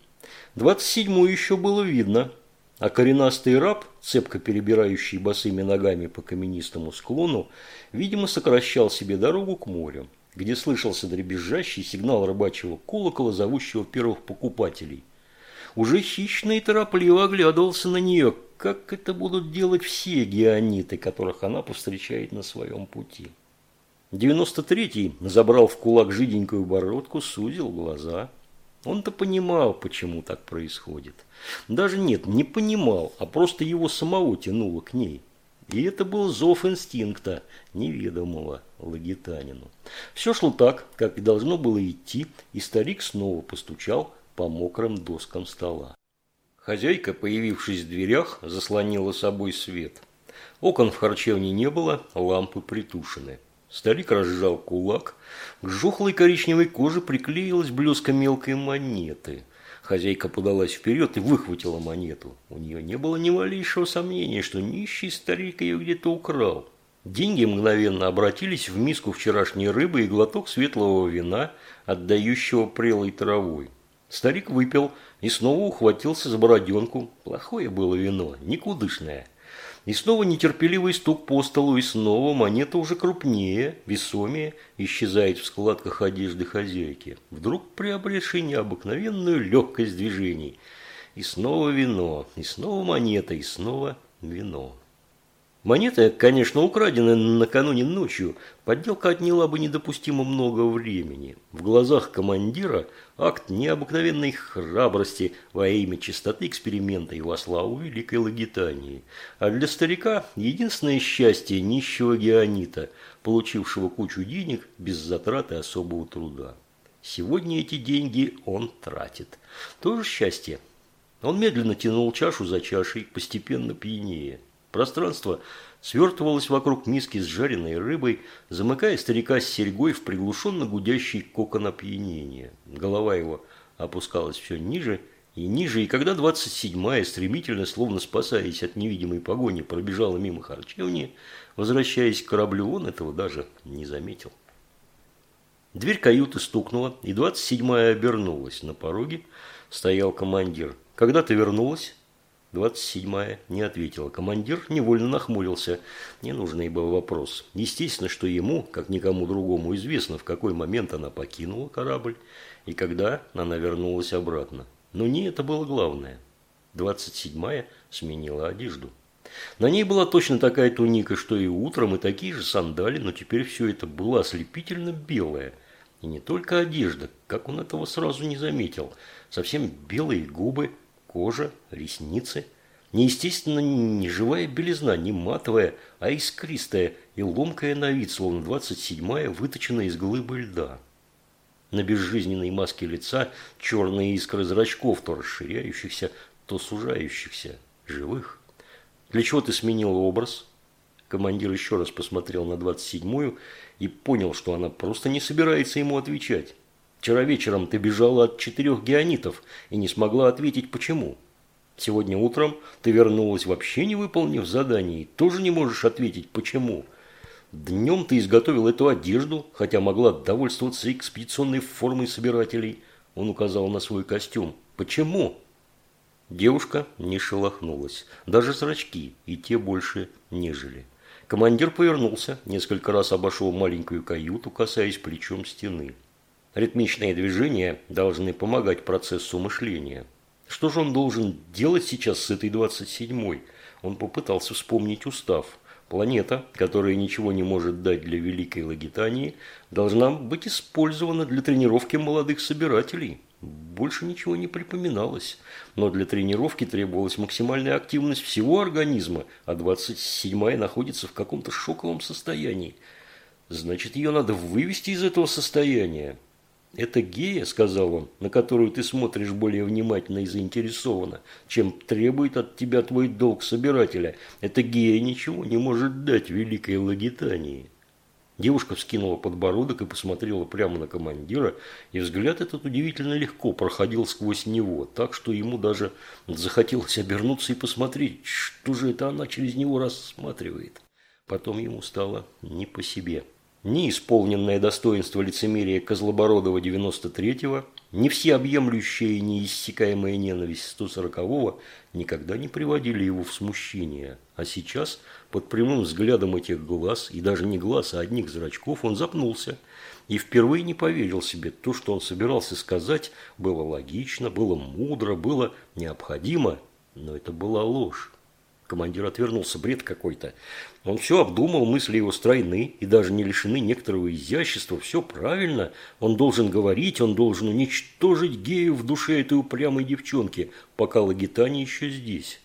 Speaker 1: 27-ю еще было видно – а коренастый раб, цепко перебирающий босыми ногами по каменистому склону, видимо, сокращал себе дорогу к морю, где слышался дребезжащий сигнал рыбачьего колокола, зовущего первых покупателей. Уже хищно и торопливо оглядывался на нее, как это будут делать все геониты, которых она повстречает на своем пути. 93-й забрал в кулак жиденькую бородку, сузил глаза. Он-то понимал, почему так происходит. Даже нет, не понимал, а просто его самого тянуло к ней. И это был зов инстинкта, неведомого лагитанину. Все шло так, как и должно было идти, и старик снова постучал по мокрым доскам стола. Хозяйка, появившись в дверях, заслонила собой свет. Окон в харчевне не было, лампы притушены. Старик разжал кулак. К жухлой коричневой коже приклеилась блеска мелкой монеты. Хозяйка подалась вперед и выхватила монету. У нее не было ни малейшего сомнения, что нищий старик ее где-то украл. Деньги мгновенно обратились в миску вчерашней рыбы и глоток светлого вина, отдающего прелой травой. Старик выпил и снова ухватился за бороденку. Плохое было вино, никудышное. И снова нетерпеливый стук по столу, и снова монета уже крупнее, весомее, исчезает в складках одежды хозяйки, вдруг приобретшей необыкновенную легкость движений. И снова вино, и снова монета, и снова вино. Монета, конечно, украдена накануне ночью. Подделка отняла бы недопустимо много времени. В глазах командира акт необыкновенной храбрости во имя чистоты эксперимента и во славу Великой Лагитании. А для старика единственное счастье нищего геонита, получившего кучу денег без затраты особого труда. Сегодня эти деньги он тратит. Тоже счастье. Он медленно тянул чашу за чашей, постепенно пьянее. Пространство свертывалось вокруг миски с жареной рыбой, замыкая старика с серьгой в приглушенно гудящий кокон опьянения. Голова его опускалась все ниже и ниже, и когда двадцать седьмая, стремительно, словно спасаясь от невидимой погони, пробежала мимо харчевни, возвращаясь к кораблю, он этого даже не заметил. Дверь каюты стукнула, и двадцать седьмая обернулась. На пороге стоял командир. «Когда ты вернулась?» Двадцать седьмая не ответила. Командир невольно нахмурился. Ненужный был вопрос. Естественно, что ему, как никому другому, известно, в какой момент она покинула корабль и когда она вернулась обратно. Но не это было главное. Двадцать седьмая сменила одежду. На ней была точно такая туника, что и утром, и такие же сандали, но теперь все это было ослепительно белое. И не только одежда, как он этого сразу не заметил. Совсем белые губы, кожа, ресницы. Неестественно, не живая белизна, не матовая, а искристая и ломкая на вид, словно двадцать седьмая, выточенная из глыбы льда. На безжизненной маске лица черные искры зрачков, то расширяющихся, то сужающихся, живых. Для чего ты сменил образ? Командир еще раз посмотрел на двадцать седьмую и понял, что она просто не собирается ему отвечать. Вчера вечером ты бежала от четырех геонитов и не смогла ответить, почему. Сегодня утром ты вернулась вообще не выполнив задание и тоже не можешь ответить, почему. Днем ты изготовил эту одежду, хотя могла довольствоваться экспедиционной формой собирателей. Он указал на свой костюм. Почему? Девушка не шелохнулась. Даже зрачки, и те больше не жили. Командир повернулся, несколько раз обошел маленькую каюту, касаясь плечом стены. Ритмичные движения должны помогать процессу мышления. Что же он должен делать сейчас с этой 27-й? Он попытался вспомнить устав. Планета, которая ничего не может дать для Великой Лагитании, должна быть использована для тренировки молодых собирателей. Больше ничего не припоминалось. Но для тренировки требовалась максимальная активность всего организма, а 27-я находится в каком-то шоковом состоянии. Значит, ее надо вывести из этого состояния. «Это гея», – сказал он, – «на которую ты смотришь более внимательно и заинтересованно, чем требует от тебя твой долг собирателя. Эта гея ничего не может дать великой Лагитании». Девушка вскинула подбородок и посмотрела прямо на командира, и взгляд этот удивительно легко проходил сквозь него, так что ему даже захотелось обернуться и посмотреть, что же это она через него рассматривает. Потом ему стало не по себе. Ни исполненное достоинство лицемерия Козлобородова 93-го, ни всеобъемлющая и неиссякаемая ненависть 140-го никогда не приводили его в смущение. А сейчас, под прямым взглядом этих глаз, и даже не глаз, а одних зрачков, он запнулся и впервые не поверил себе. То, что он собирался сказать, было логично, было мудро, было необходимо, но это была ложь. Командир отвернулся, бред какой-то. Он все обдумал, мысли его стройны и даже не лишены некоторого изящества. Все правильно. Он должен говорить, он должен уничтожить гею в душе этой упрямой девчонки, пока Лагитания еще здесь.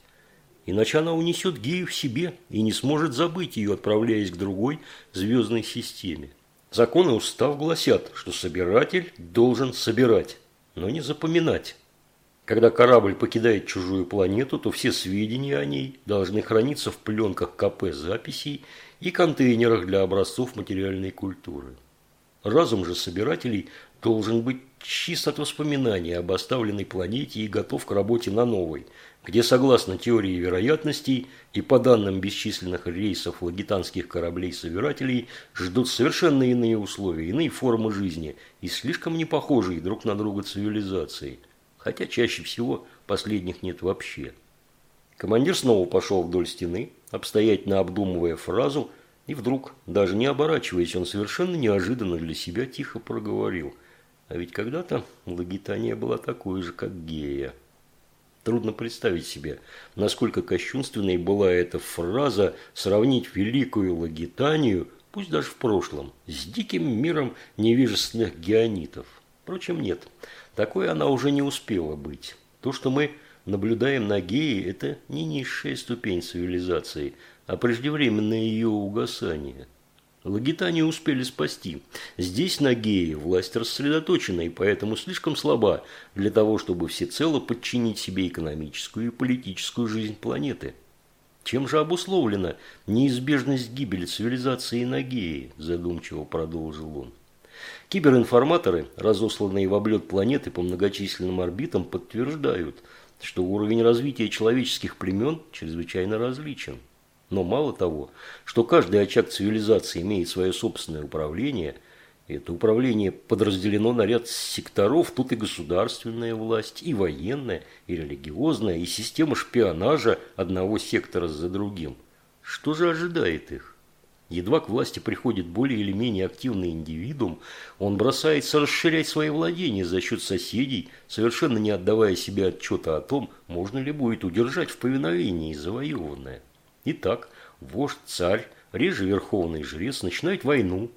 Speaker 1: Иначе она унесет гею в себе и не сможет забыть ее, отправляясь к другой звездной системе. Закон и устав гласят, что собиратель должен собирать, но не запоминать. Когда корабль покидает чужую планету, то все сведения о ней должны храниться в пленках КП записей и контейнерах для образцов материальной культуры. Разум же собирателей должен быть чист от воспоминаний об оставленной планете и готов к работе на новой, где, согласно теории вероятностей и по данным бесчисленных рейсов лагитанских кораблей-собирателей, ждут совершенно иные условия, иные формы жизни и слишком не похожие друг на друга цивилизации – хотя чаще всего последних нет вообще. Командир снова пошел вдоль стены, обстоятельно обдумывая фразу, и вдруг, даже не оборачиваясь, он совершенно неожиданно для себя тихо проговорил. А ведь когда-то Лагитания была такой же, как Гея. Трудно представить себе, насколько кощунственной была эта фраза сравнить великую Лагитанию, пусть даже в прошлом, с диким миром невежественных геонитов. Впрочем, нет. Такой она уже не успела быть. То, что мы наблюдаем на геи, это не низшая ступень цивилизации, а преждевременное ее угасание. Лагитане успели спасти. Здесь на геи власть рассредоточена и поэтому слишком слаба для того, чтобы всецело подчинить себе экономическую и политическую жизнь планеты. Чем же обусловлена неизбежность гибели цивилизации на геи, задумчиво продолжил он. Киберинформаторы, разосланные в облет планеты по многочисленным орбитам, подтверждают, что уровень развития человеческих племен чрезвычайно различен. Но мало того, что каждый очаг цивилизации имеет свое собственное управление, это управление подразделено на ряд секторов, тут и государственная власть, и военная, и религиозная, и система шпионажа одного сектора за другим. Что же ожидает их? Едва к власти приходит более или менее активный индивидуум, он бросается расширять свои владения за счет соседей, совершенно не отдавая себе отчета о том, можно ли будет удержать в повиновении завоеванное. Итак, вождь, царь, реже верховный жрец начинает войну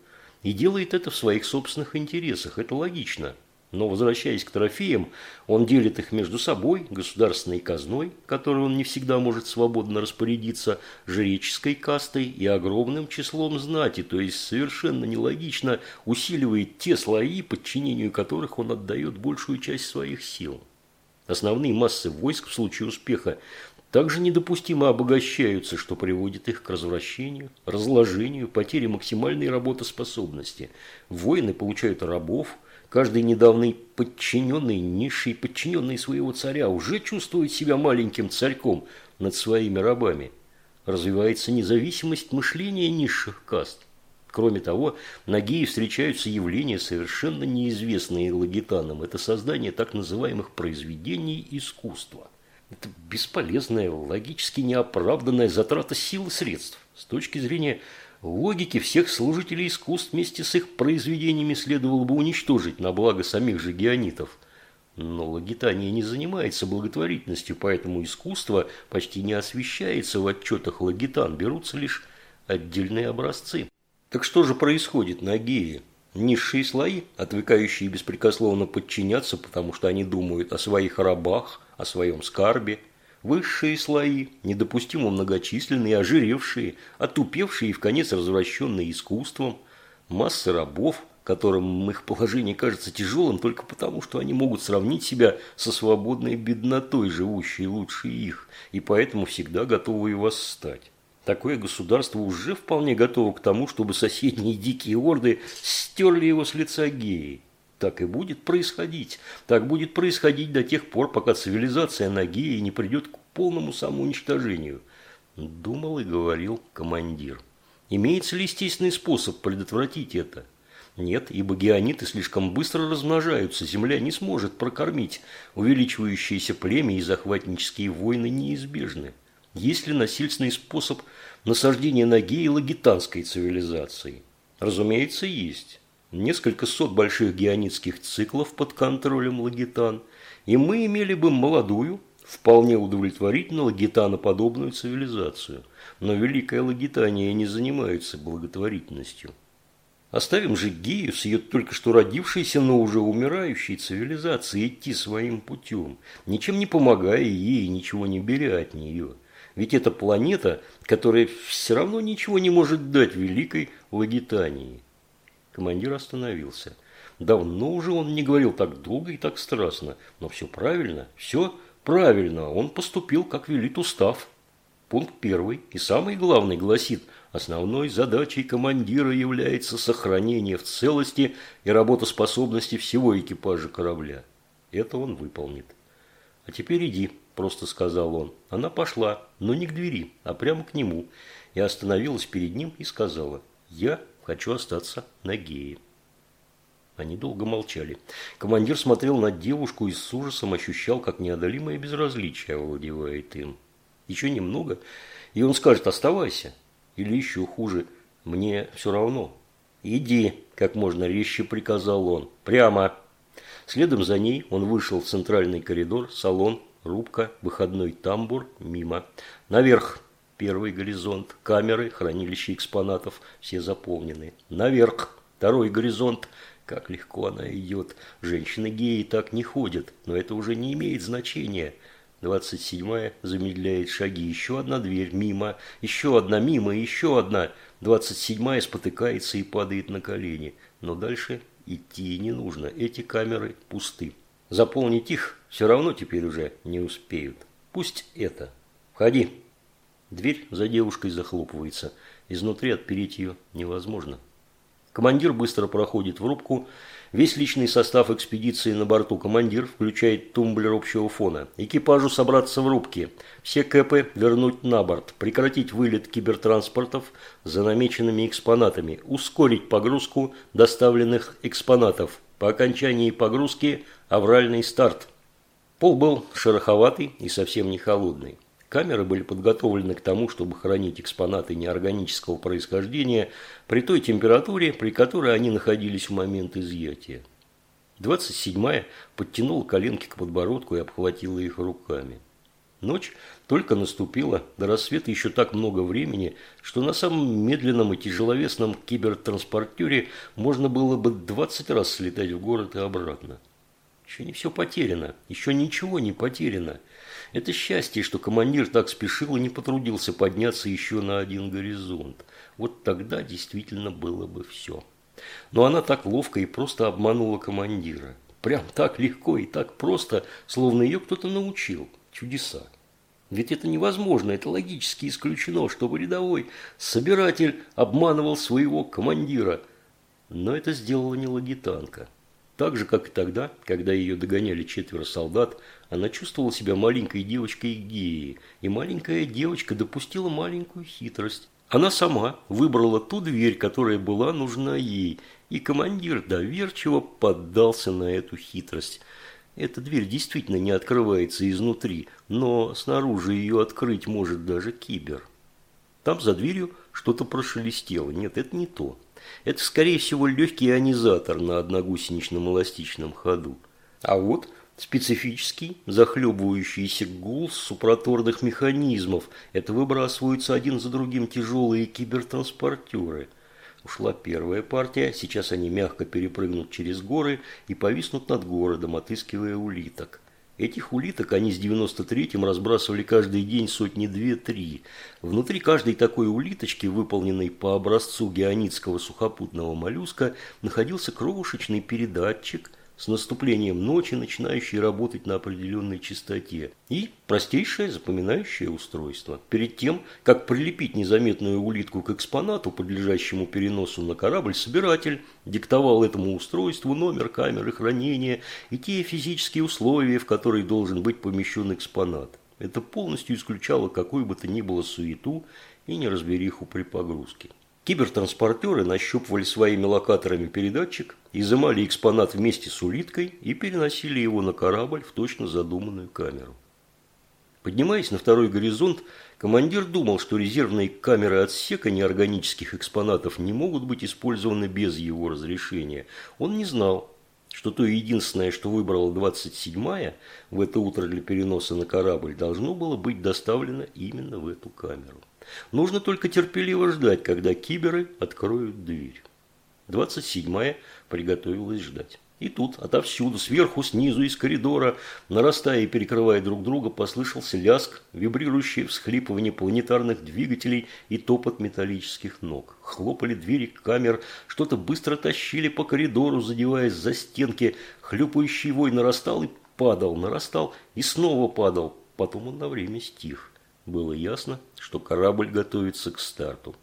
Speaker 1: и делает это в своих собственных интересах. Это логично. Но, возвращаясь к трофеям, он делит их между собой, государственной казной, которой он не всегда может свободно распорядиться, жреческой кастой и огромным числом знати, то есть совершенно нелогично усиливает те слои, подчинению которых он отдает большую часть своих сил. Основные массы войск в случае успеха также недопустимо обогащаются, что приводит их к развращению, разложению, потере максимальной работоспособности. Воины получают рабов, Каждый недавний подчиненный, низший подчиненный своего царя уже чувствует себя маленьким царьком над своими рабами. Развивается независимость мышления низших каст. Кроме того, на геи встречаются явления, совершенно неизвестные лагитанам. Это создание так называемых произведений искусства. Это бесполезная, логически неоправданная затрата сил и средств. С точки зрения Логики всех служителей искусств вместе с их произведениями следовало бы уничтожить на благо самих же геонитов. Но Лагитания не занимается благотворительностью, поэтому искусство почти не освещается в отчетах Лагитан, берутся лишь отдельные образцы. Так что же происходит на Гее? Низшие слои, отвыкающие беспрекословно подчиняться, потому что они думают о своих рабах, о своем скарбе – Высшие слои, недопустимо многочисленные, ожиревшие, отупевшие и в конец развращенные искусством, массы рабов, которым их положение кажется тяжелым только потому, что они могут сравнить себя со свободной беднотой, живущей лучше их, и поэтому всегда готовы восстать. Такое государство уже вполне готово к тому, чтобы соседние дикие орды стерли его с лица геи. Так и будет происходить. Так будет происходить до тех пор, пока цивилизация Нагеи не придет к полному самоуничтожению. Думал и говорил командир. Имеется ли естественный способ предотвратить это? Нет, ибо геониты слишком быстро размножаются, земля не сможет прокормить. Увеличивающиеся племя и захватнические войны неизбежны. Есть ли насильственный способ насаждения ноги и лагитанской цивилизации? Разумеется, есть несколько сот больших геонитских циклов под контролем лагитан, и мы имели бы молодую, вполне удовлетворительно лагитаноподобную цивилизацию. Но Великая Лагитания не занимается благотворительностью. Оставим же Гею с ее только что родившейся, но уже умирающей цивилизацией идти своим путем, ничем не помогая ей и ничего не беря от нее. Ведь это планета, которая все равно ничего не может дать Великой Лагитании. Командир остановился. Давно уже он не говорил так долго и так страстно, но все правильно, все правильно, он поступил, как велит устав. Пункт первый и самый главный гласит, основной задачей командира является сохранение в целости и работоспособности всего экипажа корабля. Это он выполнит. А теперь иди, просто сказал он. Она пошла, но не к двери, а прямо к нему, и остановилась перед ним и сказала, я хочу остаться на гее. Они долго молчали. Командир смотрел на девушку и с ужасом ощущал, как неодолимое безразличие овладевает им. Еще немного, и он скажет «оставайся». Или еще хуже «мне все равно». «Иди», – как можно резче приказал он. «Прямо». Следом за ней он вышел в центральный коридор, салон, рубка, выходной тамбур, мимо. Наверх. Первый горизонт. Камеры, хранилище экспонатов, все заполнены. Наверх. Второй горизонт. Как легко она идет. Женщины-геи так не ходят, но это уже не имеет значения. Двадцать седьмая замедляет шаги. Еще одна дверь мимо, еще одна мимо, еще одна. Двадцать седьмая спотыкается и падает на колени. Но дальше идти не нужно. Эти камеры пусты. Заполнить их все равно теперь уже не успеют. Пусть это. Входи. Дверь за девушкой захлопывается. Изнутри отпереть ее невозможно. Командир быстро проходит в рубку. Весь личный состав экспедиции на борту командир включает тумблер общего фона. Экипажу собраться в рубке. Все КП вернуть на борт. Прекратить вылет кибертранспортов за намеченными экспонатами. Ускорить погрузку доставленных экспонатов. По окончании погрузки авральный старт. Пол был шероховатый и совсем не холодный. Камеры были подготовлены к тому, чтобы хранить экспонаты неорганического происхождения при той температуре, при которой они находились в момент изъятия. 27-я подтянула коленки к подбородку и обхватила их руками. Ночь только наступила, до рассвета еще так много времени, что на самом медленном и тяжеловесном кибертранспортере можно было бы 20 раз слетать в город и обратно. Еще не все потеряно, еще ничего не потеряно. Это счастье, что командир так спешил и не потрудился подняться еще на один горизонт. Вот тогда действительно было бы все. Но она так ловко и просто обманула командира. Прям так легко и так просто, словно ее кто-то научил. Чудеса. Ведь это невозможно, это логически исключено, чтобы рядовой собиратель обманывал своего командира. Но это сделала не лагитанка. Так же, как и тогда, когда ее догоняли четверо солдат, она чувствовала себя маленькой девочкой геи, и маленькая девочка допустила маленькую хитрость. Она сама выбрала ту дверь, которая была нужна ей, и командир доверчиво поддался на эту хитрость. Эта дверь действительно не открывается изнутри, но снаружи ее открыть может даже кибер. Там за дверью что-то прошелестело. Нет, это не то. Это, скорее всего, легкий ионизатор на одногусеничном эластичном ходу. А вот специфический захлебывающийся гул супроторных механизмов. Это выбрасываются один за другим тяжелые кибертранспортеры. Ушла первая партия, сейчас они мягко перепрыгнут через горы и повиснут над городом, отыскивая улиток. Этих улиток они с 93-м разбрасывали каждый день сотни две-три. Внутри каждой такой улиточки, выполненной по образцу геонитского сухопутного моллюска, находился крошечный передатчик – с наступлением ночи, начинающий работать на определенной частоте, и простейшее запоминающее устройство. Перед тем, как прилепить незаметную улитку к экспонату, подлежащему переносу на корабль, собиратель диктовал этому устройству номер камеры хранения и те физические условия, в которые должен быть помещен экспонат. Это полностью исключало какую бы то ни было суету и неразбериху при погрузке. Кибертранспортеры нащупывали своими локаторами передатчик, изымали экспонат вместе с улиткой и переносили его на корабль в точно задуманную камеру. Поднимаясь на второй горизонт, командир думал, что резервные камеры отсека неорганических экспонатов не могут быть использованы без его разрешения. Он не знал, что то единственное, что выбрала 27-я в это утро для переноса на корабль, должно было быть доставлено именно в эту камеру. Нужно только терпеливо ждать, когда киберы откроют дверь. 27-я приготовилась ждать. И тут, отовсюду, сверху, снизу, из коридора, нарастая и перекрывая друг друга, послышался ляск, вибрирующее всхлипывание планетарных двигателей и топот металлических ног. Хлопали двери камер, что-то быстро тащили по коридору, задеваясь за стенки. Хлюпающий вой нарастал и падал, нарастал и снова падал. Потом он на время стих. Было ясно, что корабль готовится к старту.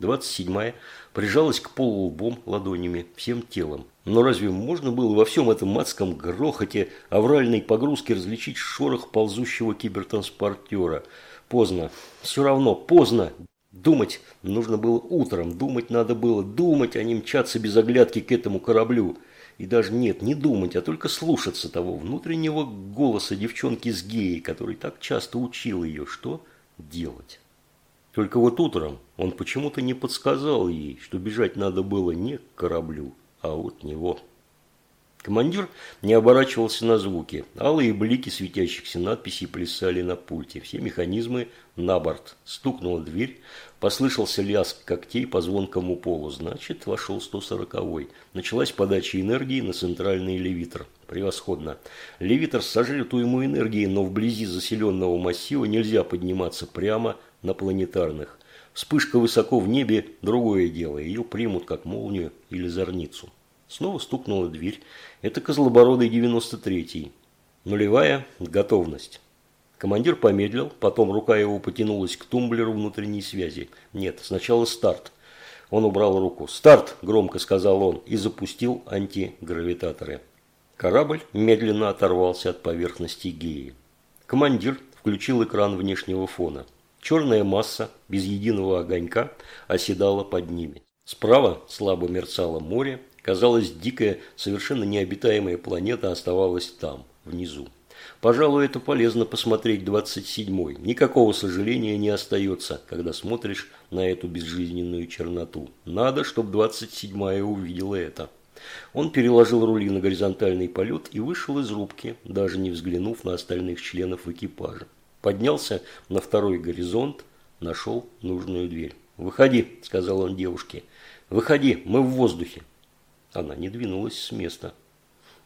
Speaker 1: 27-я прижалась к полу лбом ладонями, всем телом. Но разве можно было во всем этом адском грохоте авральной погрузки различить шорох ползущего кибертранспортера? Поздно. Все равно поздно. Думать нужно было утром, думать надо было, думать, а не мчаться без оглядки к этому кораблю. И даже нет, не думать, а только слушаться того внутреннего голоса девчонки с геей, который так часто учил ее, что делать. Только вот утром он почему-то не подсказал ей, что бежать надо было не к кораблю, а от него. Командир не оборачивался на звуки. Алые блики светящихся надписей плясали на пульте. Все механизмы на борт. Стукнула дверь. Послышался лязг когтей по звонкому полу. Значит, вошел 140-й. Началась подача энергии на центральный левитр. Превосходно. Левитр сожрет ему энергии, но вблизи заселенного массива нельзя подниматься прямо на планетарных. Вспышка высоко в небе – другое дело, ее примут как молнию или зорницу. Снова стукнула дверь. Это Козлобородый 93-й. Нулевая – готовность. Командир помедлил, потом рука его потянулась к тумблеру внутренней связи. Нет, сначала старт. Он убрал руку. «Старт!» – громко сказал он и запустил антигравитаторы. Корабль медленно оторвался от поверхности Геи. Командир включил экран внешнего фона. Черная масса, без единого огонька, оседала под ними. Справа слабо мерцало море, казалось, дикая, совершенно необитаемая планета оставалась там, внизу. Пожалуй, это полезно посмотреть 27-й. Никакого сожаления не остается, когда смотришь на эту безжизненную черноту. Надо, чтобы 27-я увидела это. Он переложил рули на горизонтальный полет и вышел из рубки, даже не взглянув на остальных членов экипажа. Поднялся на второй горизонт, нашел нужную дверь. «Выходи», – сказал он девушке. «Выходи, мы в воздухе». Она не двинулась с места.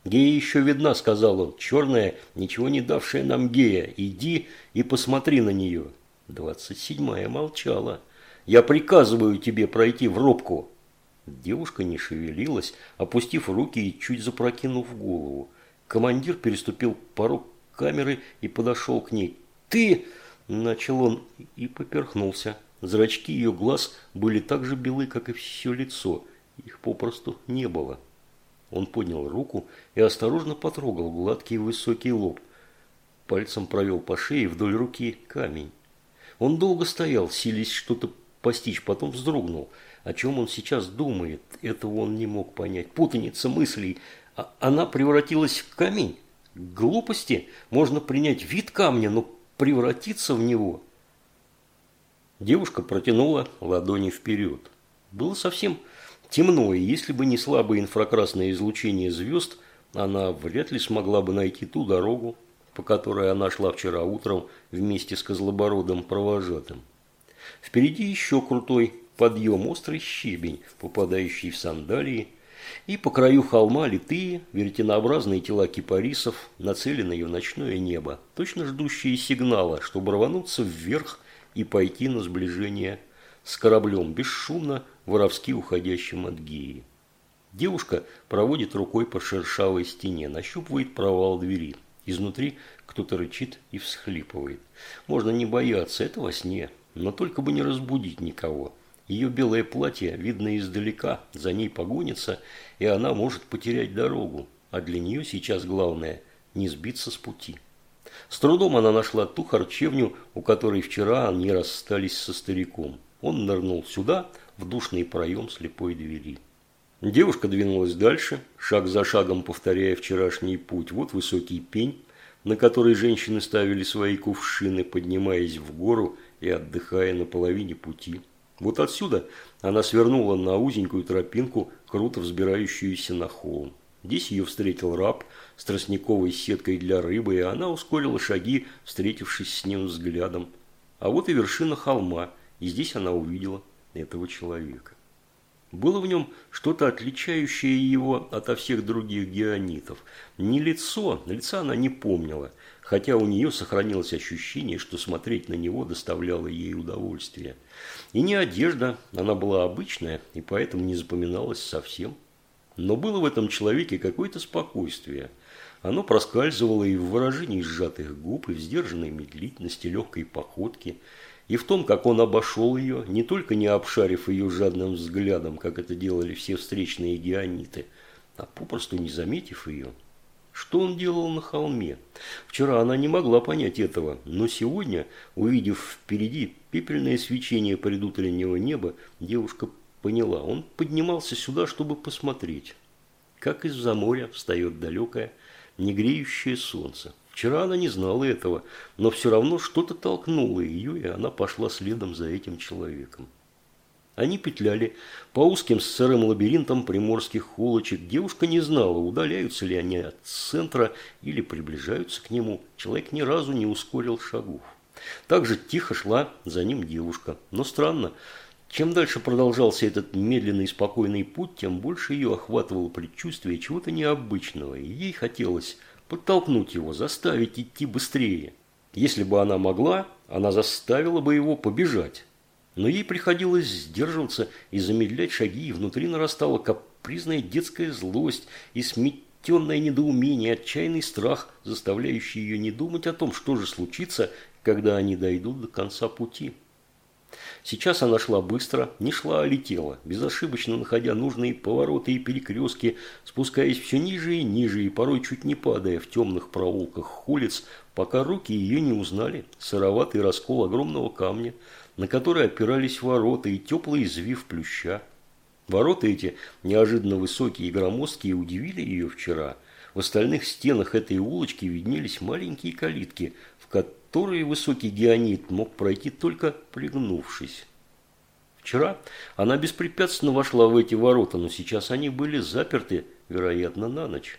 Speaker 1: «Гея еще видна», – сказал он. «Черная, ничего не давшая нам гея. Иди и посмотри на нее». Двадцать седьмая молчала. «Я приказываю тебе пройти в рубку». Девушка не шевелилась, опустив руки и чуть запрокинув голову. Командир переступил порог камеры и подошел к ней. «Ты!» – начал он и поперхнулся. Зрачки ее глаз были так же белы, как и все лицо. Их попросту не было. Он поднял руку и осторожно потрогал гладкий высокий лоб. Пальцем провел по шее вдоль руки камень. Он долго стоял, силясь что-то постичь, потом вздрогнул. О чем он сейчас думает, этого он не мог понять. Путаница мыслей. А она превратилась в камень. Глупости. Можно принять вид камня, но превратиться в него. Девушка протянула ладони вперед. Было совсем темно, и если бы не слабое инфракрасное излучение звезд, она вряд ли смогла бы найти ту дорогу, по которой она шла вчера утром вместе с козлобородым провожатым. Впереди еще крутой подъем, острый щебень, попадающий в сандалии, и по краю холма литые, веретенообразные тела кипарисов, нацеленные в ночное небо, точно ждущие сигнала, чтобы рвануться вверх и пойти на сближение с кораблем, бесшумно, воровски уходящим от Геи. Девушка проводит рукой по шершавой стене, нащупывает провал двери. Изнутри кто-то рычит и всхлипывает. Можно не бояться, это во сне, но только бы не разбудить никого. Ее белое платье видно издалека, за ней погонится, и она может потерять дорогу. А для нее сейчас главное – не сбиться с пути. С трудом она нашла ту харчевню, у которой вчера они расстались со стариком. Он нырнул сюда, в душный проем слепой двери. Девушка двинулась дальше, шаг за шагом повторяя вчерашний путь. Вот высокий пень, на который женщины ставили свои кувшины, поднимаясь в гору и отдыхая на половине пути. Вот отсюда она свернула на узенькую тропинку, круто взбирающуюся на холм. Здесь ее встретил раб с тростниковой сеткой для рыбы, и она ускорила шаги, встретившись с ним взглядом. А вот и вершина холма, и здесь она увидела этого человека. Было в нем что-то отличающее его ото всех других геонитов. Не лицо, лица она не помнила, хотя у нее сохранилось ощущение, что смотреть на него доставляло ей удовольствие. И не одежда, она была обычная, и поэтому не запоминалась совсем. Но было в этом человеке какое-то спокойствие. Оно проскальзывало и в выражении сжатых губ, и в сдержанной медлительности, легкой походки, и в том, как он обошел ее, не только не обшарив ее жадным взглядом, как это делали все встречные геониты, а попросту не заметив ее. Что он делал на холме? Вчера она не могла понять этого, но сегодня, увидев впереди пепельное свечение предутреннего неба, девушка поняла, он поднимался сюда, чтобы посмотреть, как из-за моря встает далекое, негреющее солнце. Вчера она не знала этого, но все равно что-то толкнуло ее, и она пошла следом за этим человеком. Они петляли по узким сырым лабиринтам приморских улочек. Девушка не знала, удаляются ли они от центра или приближаются к нему. Человек ни разу не ускорил шагов. Так же тихо шла за ним девушка. Но странно, чем дальше продолжался этот медленный и спокойный путь, тем больше ее охватывало предчувствие чего-то необычного, и ей хотелось подтолкнуть его, заставить идти быстрее. Если бы она могла, она заставила бы его побежать. Но ей приходилось сдерживаться и замедлять шаги, и внутри нарастала капризная детская злость и сметенное недоумение, отчаянный страх, заставляющий ее не думать о том, что же случится, когда они дойдут до конца пути. Сейчас она шла быстро, не шла, а летела, безошибочно находя нужные повороты и перекрестки, спускаясь все ниже и ниже, и порой чуть не падая в темных проулках улиц, пока руки ее не узнали сыроватый раскол огромного камня, на который опирались ворота и теплый извив плюща. Ворота эти, неожиданно высокие и громоздкие, удивили ее вчера. В остальных стенах этой улочки виднелись маленькие калитки, в которых которые высокий геонит мог пройти только пригнувшись. Вчера она беспрепятственно вошла в эти ворота, но сейчас они были заперты, вероятно, на ночь.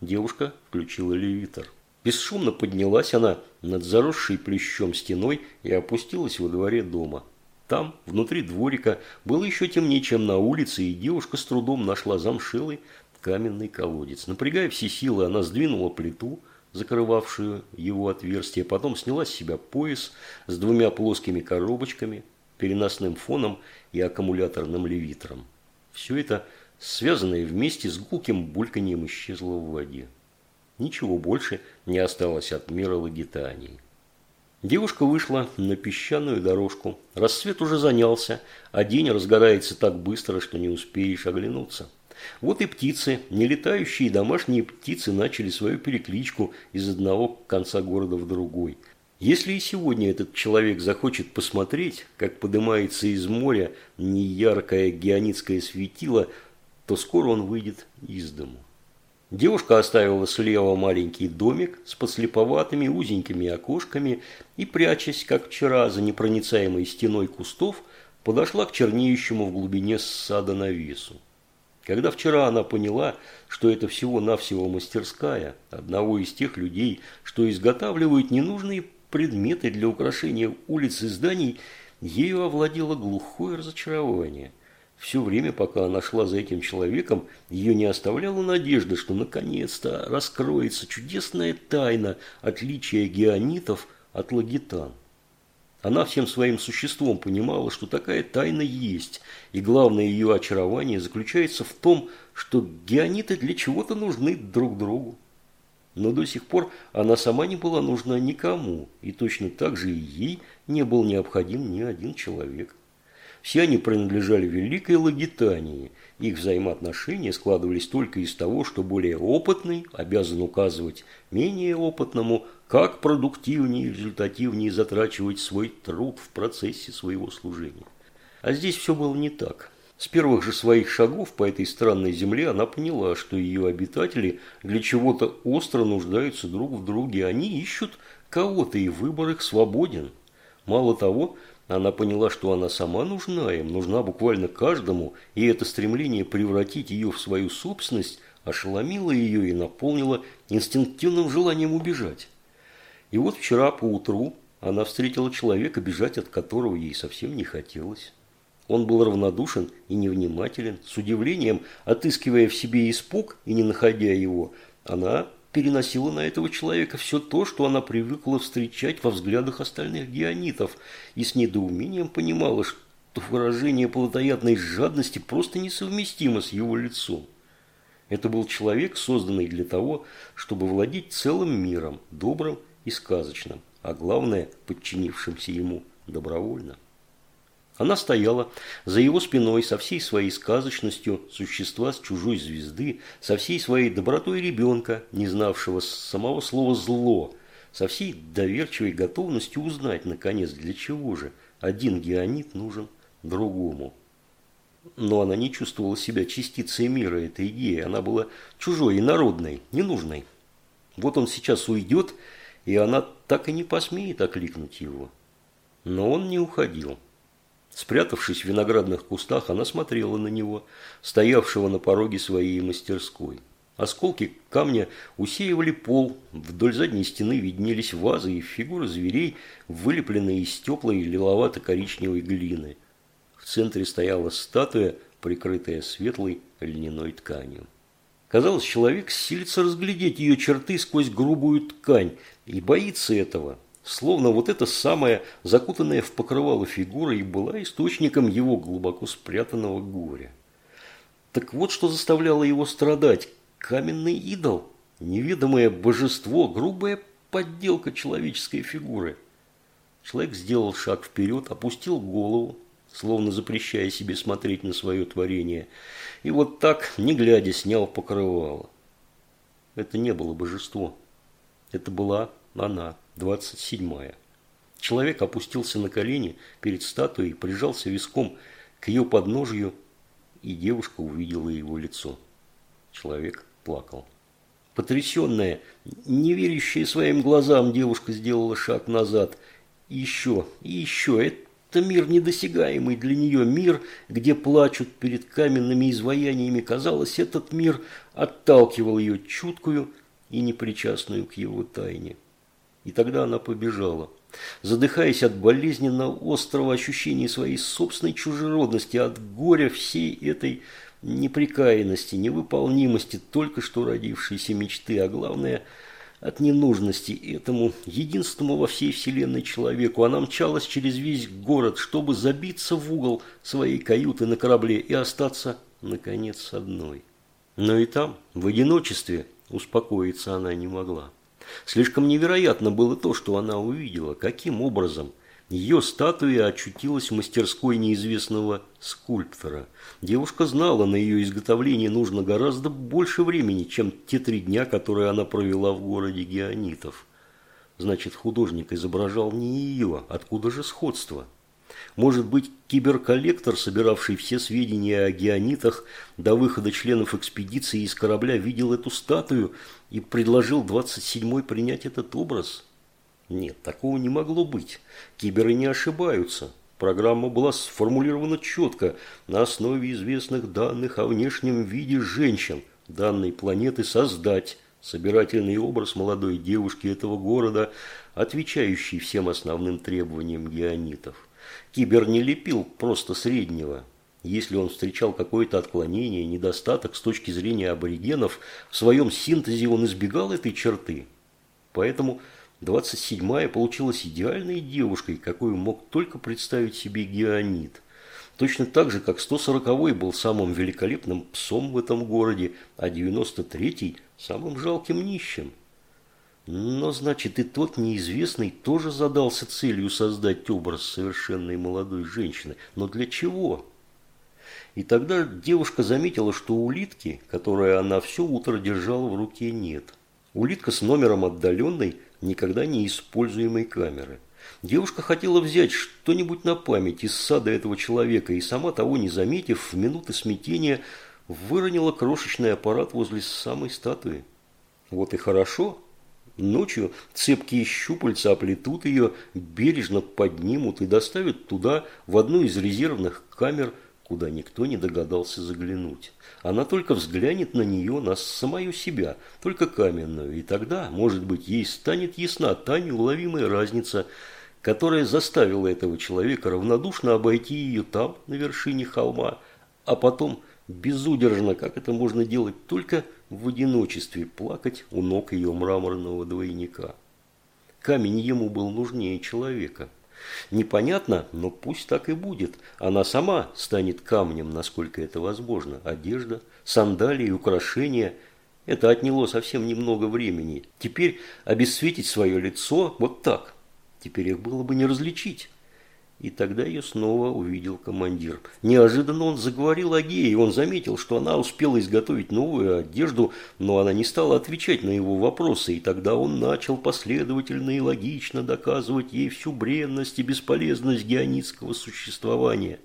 Speaker 1: Девушка включила левитор. Бесшумно поднялась она над заросшей плющом стеной и опустилась во дворе дома. Там, внутри дворика, было еще темнее, чем на улице, и девушка с трудом нашла замшелый каменный колодец. Напрягая все силы, она сдвинула плиту – закрывавшую его отверстие, потом сняла с себя пояс с двумя плоскими коробочками, переносным фоном и аккумуляторным левитором. Все это, связанное вместе с гулким бульканьем, исчезло в воде. Ничего больше не осталось от мира лагитании. Девушка вышла на песчаную дорожку. Рассвет уже занялся, а день разгорается так быстро, что не успеешь оглянуться. Вот и птицы, не летающие домашние птицы начали свою перекличку из одного конца города в другой. Если и сегодня этот человек захочет посмотреть, как поднимается из моря неяркое геонитское светило, то скоро он выйдет из дому. Девушка оставила слева маленький домик с подслеповатыми узенькими окошками и, прячась, как вчера, за непроницаемой стеной кустов, подошла к чернеющему в глубине сада навесу. Когда вчера она поняла, что это всего-навсего мастерская одного из тех людей, что изготавливают ненужные предметы для украшения улиц и зданий, ею овладело глухое разочарование. Все время, пока она шла за этим человеком, ее не оставляла надежда, что наконец-то раскроется чудесная тайна отличия геонитов от лагитан. Она всем своим существом понимала, что такая тайна есть, и главное ее очарование заключается в том, что геониты для чего-то нужны друг другу. Но до сих пор она сама не была нужна никому, и точно так же и ей не был необходим ни один человек. Все они принадлежали великой Лагитании. Их взаимоотношения складывались только из того, что более опытный обязан указывать менее опытному, как продуктивнее и результативнее затрачивать свой труд в процессе своего служения. А здесь все было не так. С первых же своих шагов по этой странной земле она поняла, что ее обитатели для чего-то остро нуждаются друг в друге. Они ищут кого-то, и выбор их свободен. Мало того, она поняла, что она сама нужна им, нужна буквально каждому, и это стремление превратить ее в свою собственность ошеломило ее и наполнило инстинктивным желанием убежать. И вот вчера поутру она встретила человека, бежать от которого ей совсем не хотелось. Он был равнодушен и невнимателен, с удивлением, отыскивая в себе испуг и не находя его, она переносила на этого человека все то, что она привыкла встречать во взглядах остальных геонитов, и с недоумением понимала, что выражение плотоядной жадности просто несовместимо с его лицом. Это был человек, созданный для того, чтобы владеть целым миром, добрым и сказочным, а главное, подчинившимся ему добровольно. Она стояла за его спиной со всей своей сказочностью существа с чужой звезды, со всей своей добротой ребенка, не знавшего самого слова «зло», со всей доверчивой готовностью узнать, наконец, для чего же один геонит нужен другому. Но она не чувствовала себя частицей мира этой идеи, она была чужой и народной, ненужной. Вот он сейчас уйдет, и она так и не посмеет окликнуть его. Но он не уходил. Спрятавшись в виноградных кустах, она смотрела на него, стоявшего на пороге своей мастерской. Осколки камня усеивали пол, вдоль задней стены виднелись вазы и фигуры зверей, вылепленные из теплой лиловато-коричневой глины. В центре стояла статуя, прикрытая светлой льняной тканью. Казалось, человек силится разглядеть ее черты сквозь грубую ткань и боится этого, Словно вот эта самая закутанная в покрывало фигура и была источником его глубоко спрятанного горя. Так вот, что заставляло его страдать. Каменный идол, неведомое божество, грубая подделка человеческой фигуры. Человек сделал шаг вперед, опустил голову, словно запрещая себе смотреть на свое творение, и вот так, не глядя, снял покрывало. Это не было божество. Это была она. 27. Человек опустился на колени перед статуей, прижался виском к ее подножию, и девушка увидела его лицо. Человек плакал. Потрясенная, не верящая своим глазам, девушка сделала шаг назад. И еще, еще. Это мир недосягаемый для нее, мир, где плачут перед каменными изваяниями. Казалось, этот мир отталкивал ее чуткую и непричастную к его тайне. И тогда она побежала, задыхаясь от болезненно острого ощущения своей собственной чужеродности, от горя всей этой неприкаянности, невыполнимости только что родившейся мечты, а главное – от ненужности этому единственному во всей вселенной человеку. Она мчалась через весь город, чтобы забиться в угол своей каюты на корабле и остаться, наконец, одной. Но и там, в одиночестве, успокоиться она не могла. Слишком невероятно было то, что она увидела. Каким образом ее статуя очутилась в мастерской неизвестного скульптора. Девушка знала, на ее изготовление нужно гораздо больше времени, чем те три дня, которые она провела в городе Геонитов. Значит, художник изображал не ее, откуда же сходство? Может быть, киберколлектор, собиравший все сведения о геонитах до выхода членов экспедиции из корабля, видел эту статую и предложил 27-й принять этот образ? Нет, такого не могло быть. Киберы не ошибаются. Программа была сформулирована четко, на основе известных данных о внешнем виде женщин данной планеты создать собирательный образ молодой девушки этого города, отвечающий всем основным требованиям геонитов. Кибер не лепил просто среднего. Если он встречал какое-то отклонение, недостаток с точки зрения аборигенов, в своем синтезе он избегал этой черты. Поэтому 27-я получилась идеальной девушкой, какую мог только представить себе геонит. Точно так же, как 140-й был самым великолепным псом в этом городе, а 93-й – самым жалким нищим. Но, значит, и тот неизвестный тоже задался целью создать образ совершенной молодой женщины. Но для чего? И тогда девушка заметила, что улитки, которые она все утро держала в руке, нет. Улитка с номером отдаленной, никогда не используемой камеры. Девушка хотела взять что-нибудь на память из сада этого человека и, сама того не заметив, в минуты смятения выронила крошечный аппарат возле самой статуи. Вот и хорошо, Ночью цепкие щупальца оплетут ее, бережно поднимут и доставят туда, в одну из резервных камер, куда никто не догадался заглянуть. Она только взглянет на нее, на самую себя, только каменную, и тогда, может быть, ей станет ясна та неуловимая разница, которая заставила этого человека равнодушно обойти ее там, на вершине холма, а потом безудержно, как это можно делать, только в одиночестве плакать у ног ее мраморного двойника. Камень ему был нужнее человека. Непонятно, но пусть так и будет. Она сама станет камнем, насколько это возможно. Одежда, сандалии, украшения – это отняло совсем немного времени. Теперь обесцветить свое лицо вот так. Теперь их было бы не различить. И тогда ее снова увидел командир. Неожиданно он заговорил о Гее. Он заметил, что она успела изготовить новую одежду, но она не стала отвечать на его вопросы. И тогда он начал последовательно и логично доказывать ей всю бренность и бесполезность геонитского существования.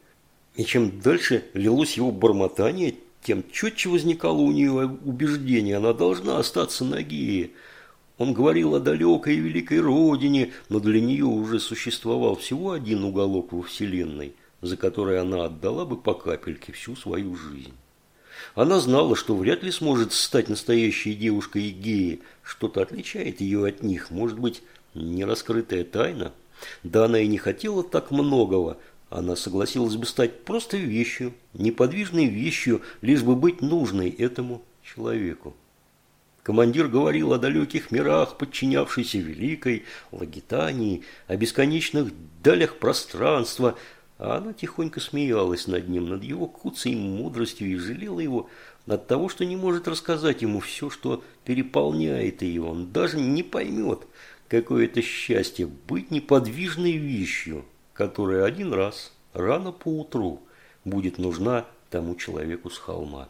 Speaker 1: И чем дальше лилось его бормотание, тем четче возникало у нее убеждение, она должна остаться на Гее – он говорил о далекой и великой родине, но для нее уже существовал всего один уголок во Вселенной, за который она отдала бы по капельке всю свою жизнь. Она знала, что вряд ли сможет стать настоящей девушкой и геей. Что-то отличает ее от них, может быть, нераскрытая тайна. Да она и не хотела так многого. Она согласилась бы стать просто вещью, неподвижной вещью, лишь бы быть нужной этому человеку. Командир говорил о далеких мирах, подчинявшейся великой Лагитании, о бесконечных далях пространства, а она тихонько смеялась над ним, над его куцей мудростью и жалела его от того, что не может рассказать ему все, что переполняет ее. Он даже не поймет, какое это счастье быть неподвижной вещью, которая один раз, рано поутру, будет нужна тому человеку с холма.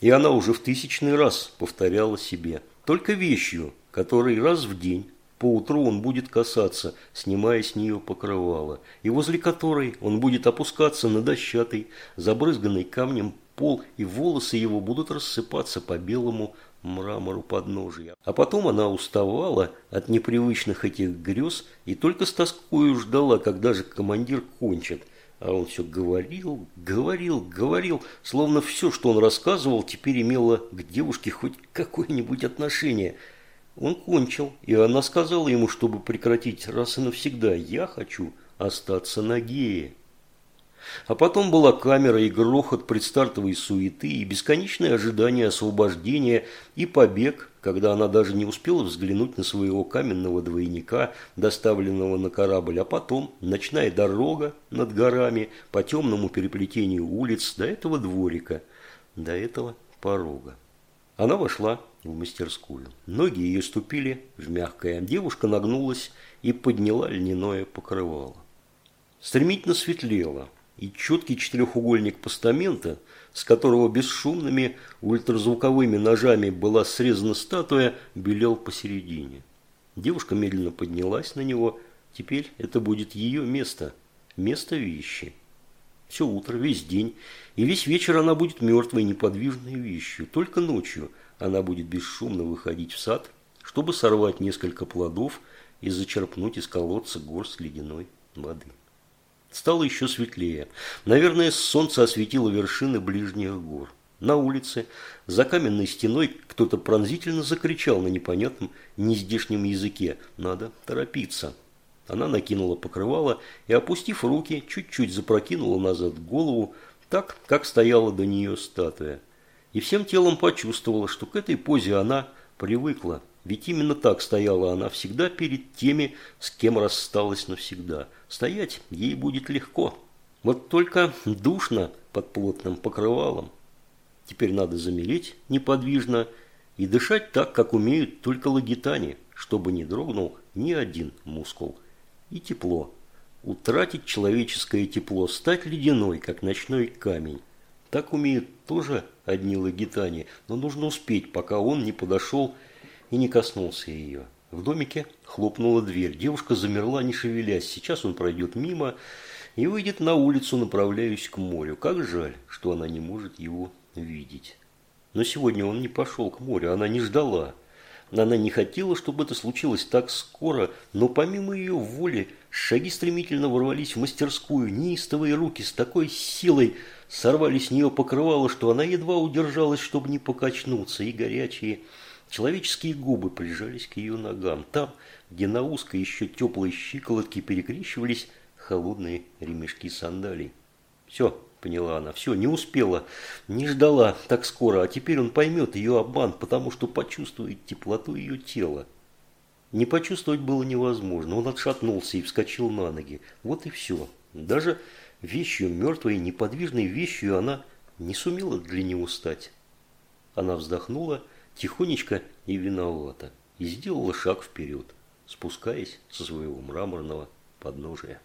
Speaker 1: И она уже в тысячный раз повторяла себе, только вещью, которой раз в день Поутру он будет касаться, снимая с нее покрывало, и возле которой он будет опускаться на дощатый, забрызганный камнем пол, и волосы его будут рассыпаться по белому мрамору подножия. А потом она уставала от непривычных этих грез и только с тоскою ждала, когда же командир кончит – а он все говорил, говорил, говорил, словно все, что он рассказывал, теперь имело к девушке хоть какое-нибудь отношение. Он кончил, и она сказала ему, чтобы прекратить раз и навсегда «Я хочу остаться на гее». А потом была камера и грохот предстартовой суеты, и бесконечное ожидание освобождения, и побег, когда она даже не успела взглянуть на своего каменного двойника, доставленного на корабль, а потом ночная дорога над горами по темному переплетению улиц до этого дворика, до этого порога. Она вошла в мастерскую. Ноги ее ступили в мягкое. Девушка нагнулась и подняла льняное покрывало. Стремительно светлело и четкий четырехугольник постамента, с которого бесшумными ультразвуковыми ножами была срезана статуя, белел посередине. Девушка медленно поднялась на него. Теперь это будет ее место, место вещи. Все утро, весь день и весь вечер она будет мертвой, неподвижной вещью. Только ночью она будет бесшумно выходить в сад, чтобы сорвать несколько плодов и зачерпнуть из колодца горсть ледяной воды. Стало еще светлее. Наверное, солнце осветило вершины ближних гор. На улице, за каменной стеной, кто-то пронзительно закричал на непонятном, нездешнем языке. Надо торопиться. Она накинула покрывало и, опустив руки, чуть-чуть запрокинула назад голову, так, как стояла до нее статуя. И всем телом почувствовала, что к этой позе она привыкла. Ведь именно так стояла она всегда перед теми, с кем рассталась навсегда – Стоять ей будет легко. Вот только душно под плотным покрывалом. Теперь надо замереть неподвижно и дышать так, как умеют только лагитане, чтобы не дрогнул ни один мускул. И тепло. Утратить человеческое тепло, стать ледяной, как ночной камень. Так умеют тоже одни лагитане, но нужно успеть, пока он не подошел и не коснулся ее. В домике хлопнула дверь. Девушка замерла, не шевелясь. Сейчас он пройдет мимо и выйдет на улицу, направляясь к морю. Как жаль, что она не может его видеть. Но сегодня он не пошел к морю, она не ждала. Она не хотела, чтобы это случилось так скоро, но помимо ее воли шаги стремительно ворвались в мастерскую, неистовые руки с такой силой сорвали с нее покрывало, что она едва удержалась, чтобы не покачнуться, и горячие человеческие губы прижались к ее ногам. Там, где на узкой еще теплой щиколотке перекрещивались холодные ремешки сандалий. Все, поняла она, все, не успела, не ждала так скоро, а теперь он поймет ее обман, потому что почувствует теплоту ее тела. Не почувствовать было невозможно, он отшатнулся и вскочил на ноги. Вот и все. Даже вещью, мертвой неподвижной вещью она не сумела для него стать. Она вздохнула, тихонечко и виновата, и сделала шаг вперед, спускаясь со своего мраморного подножия.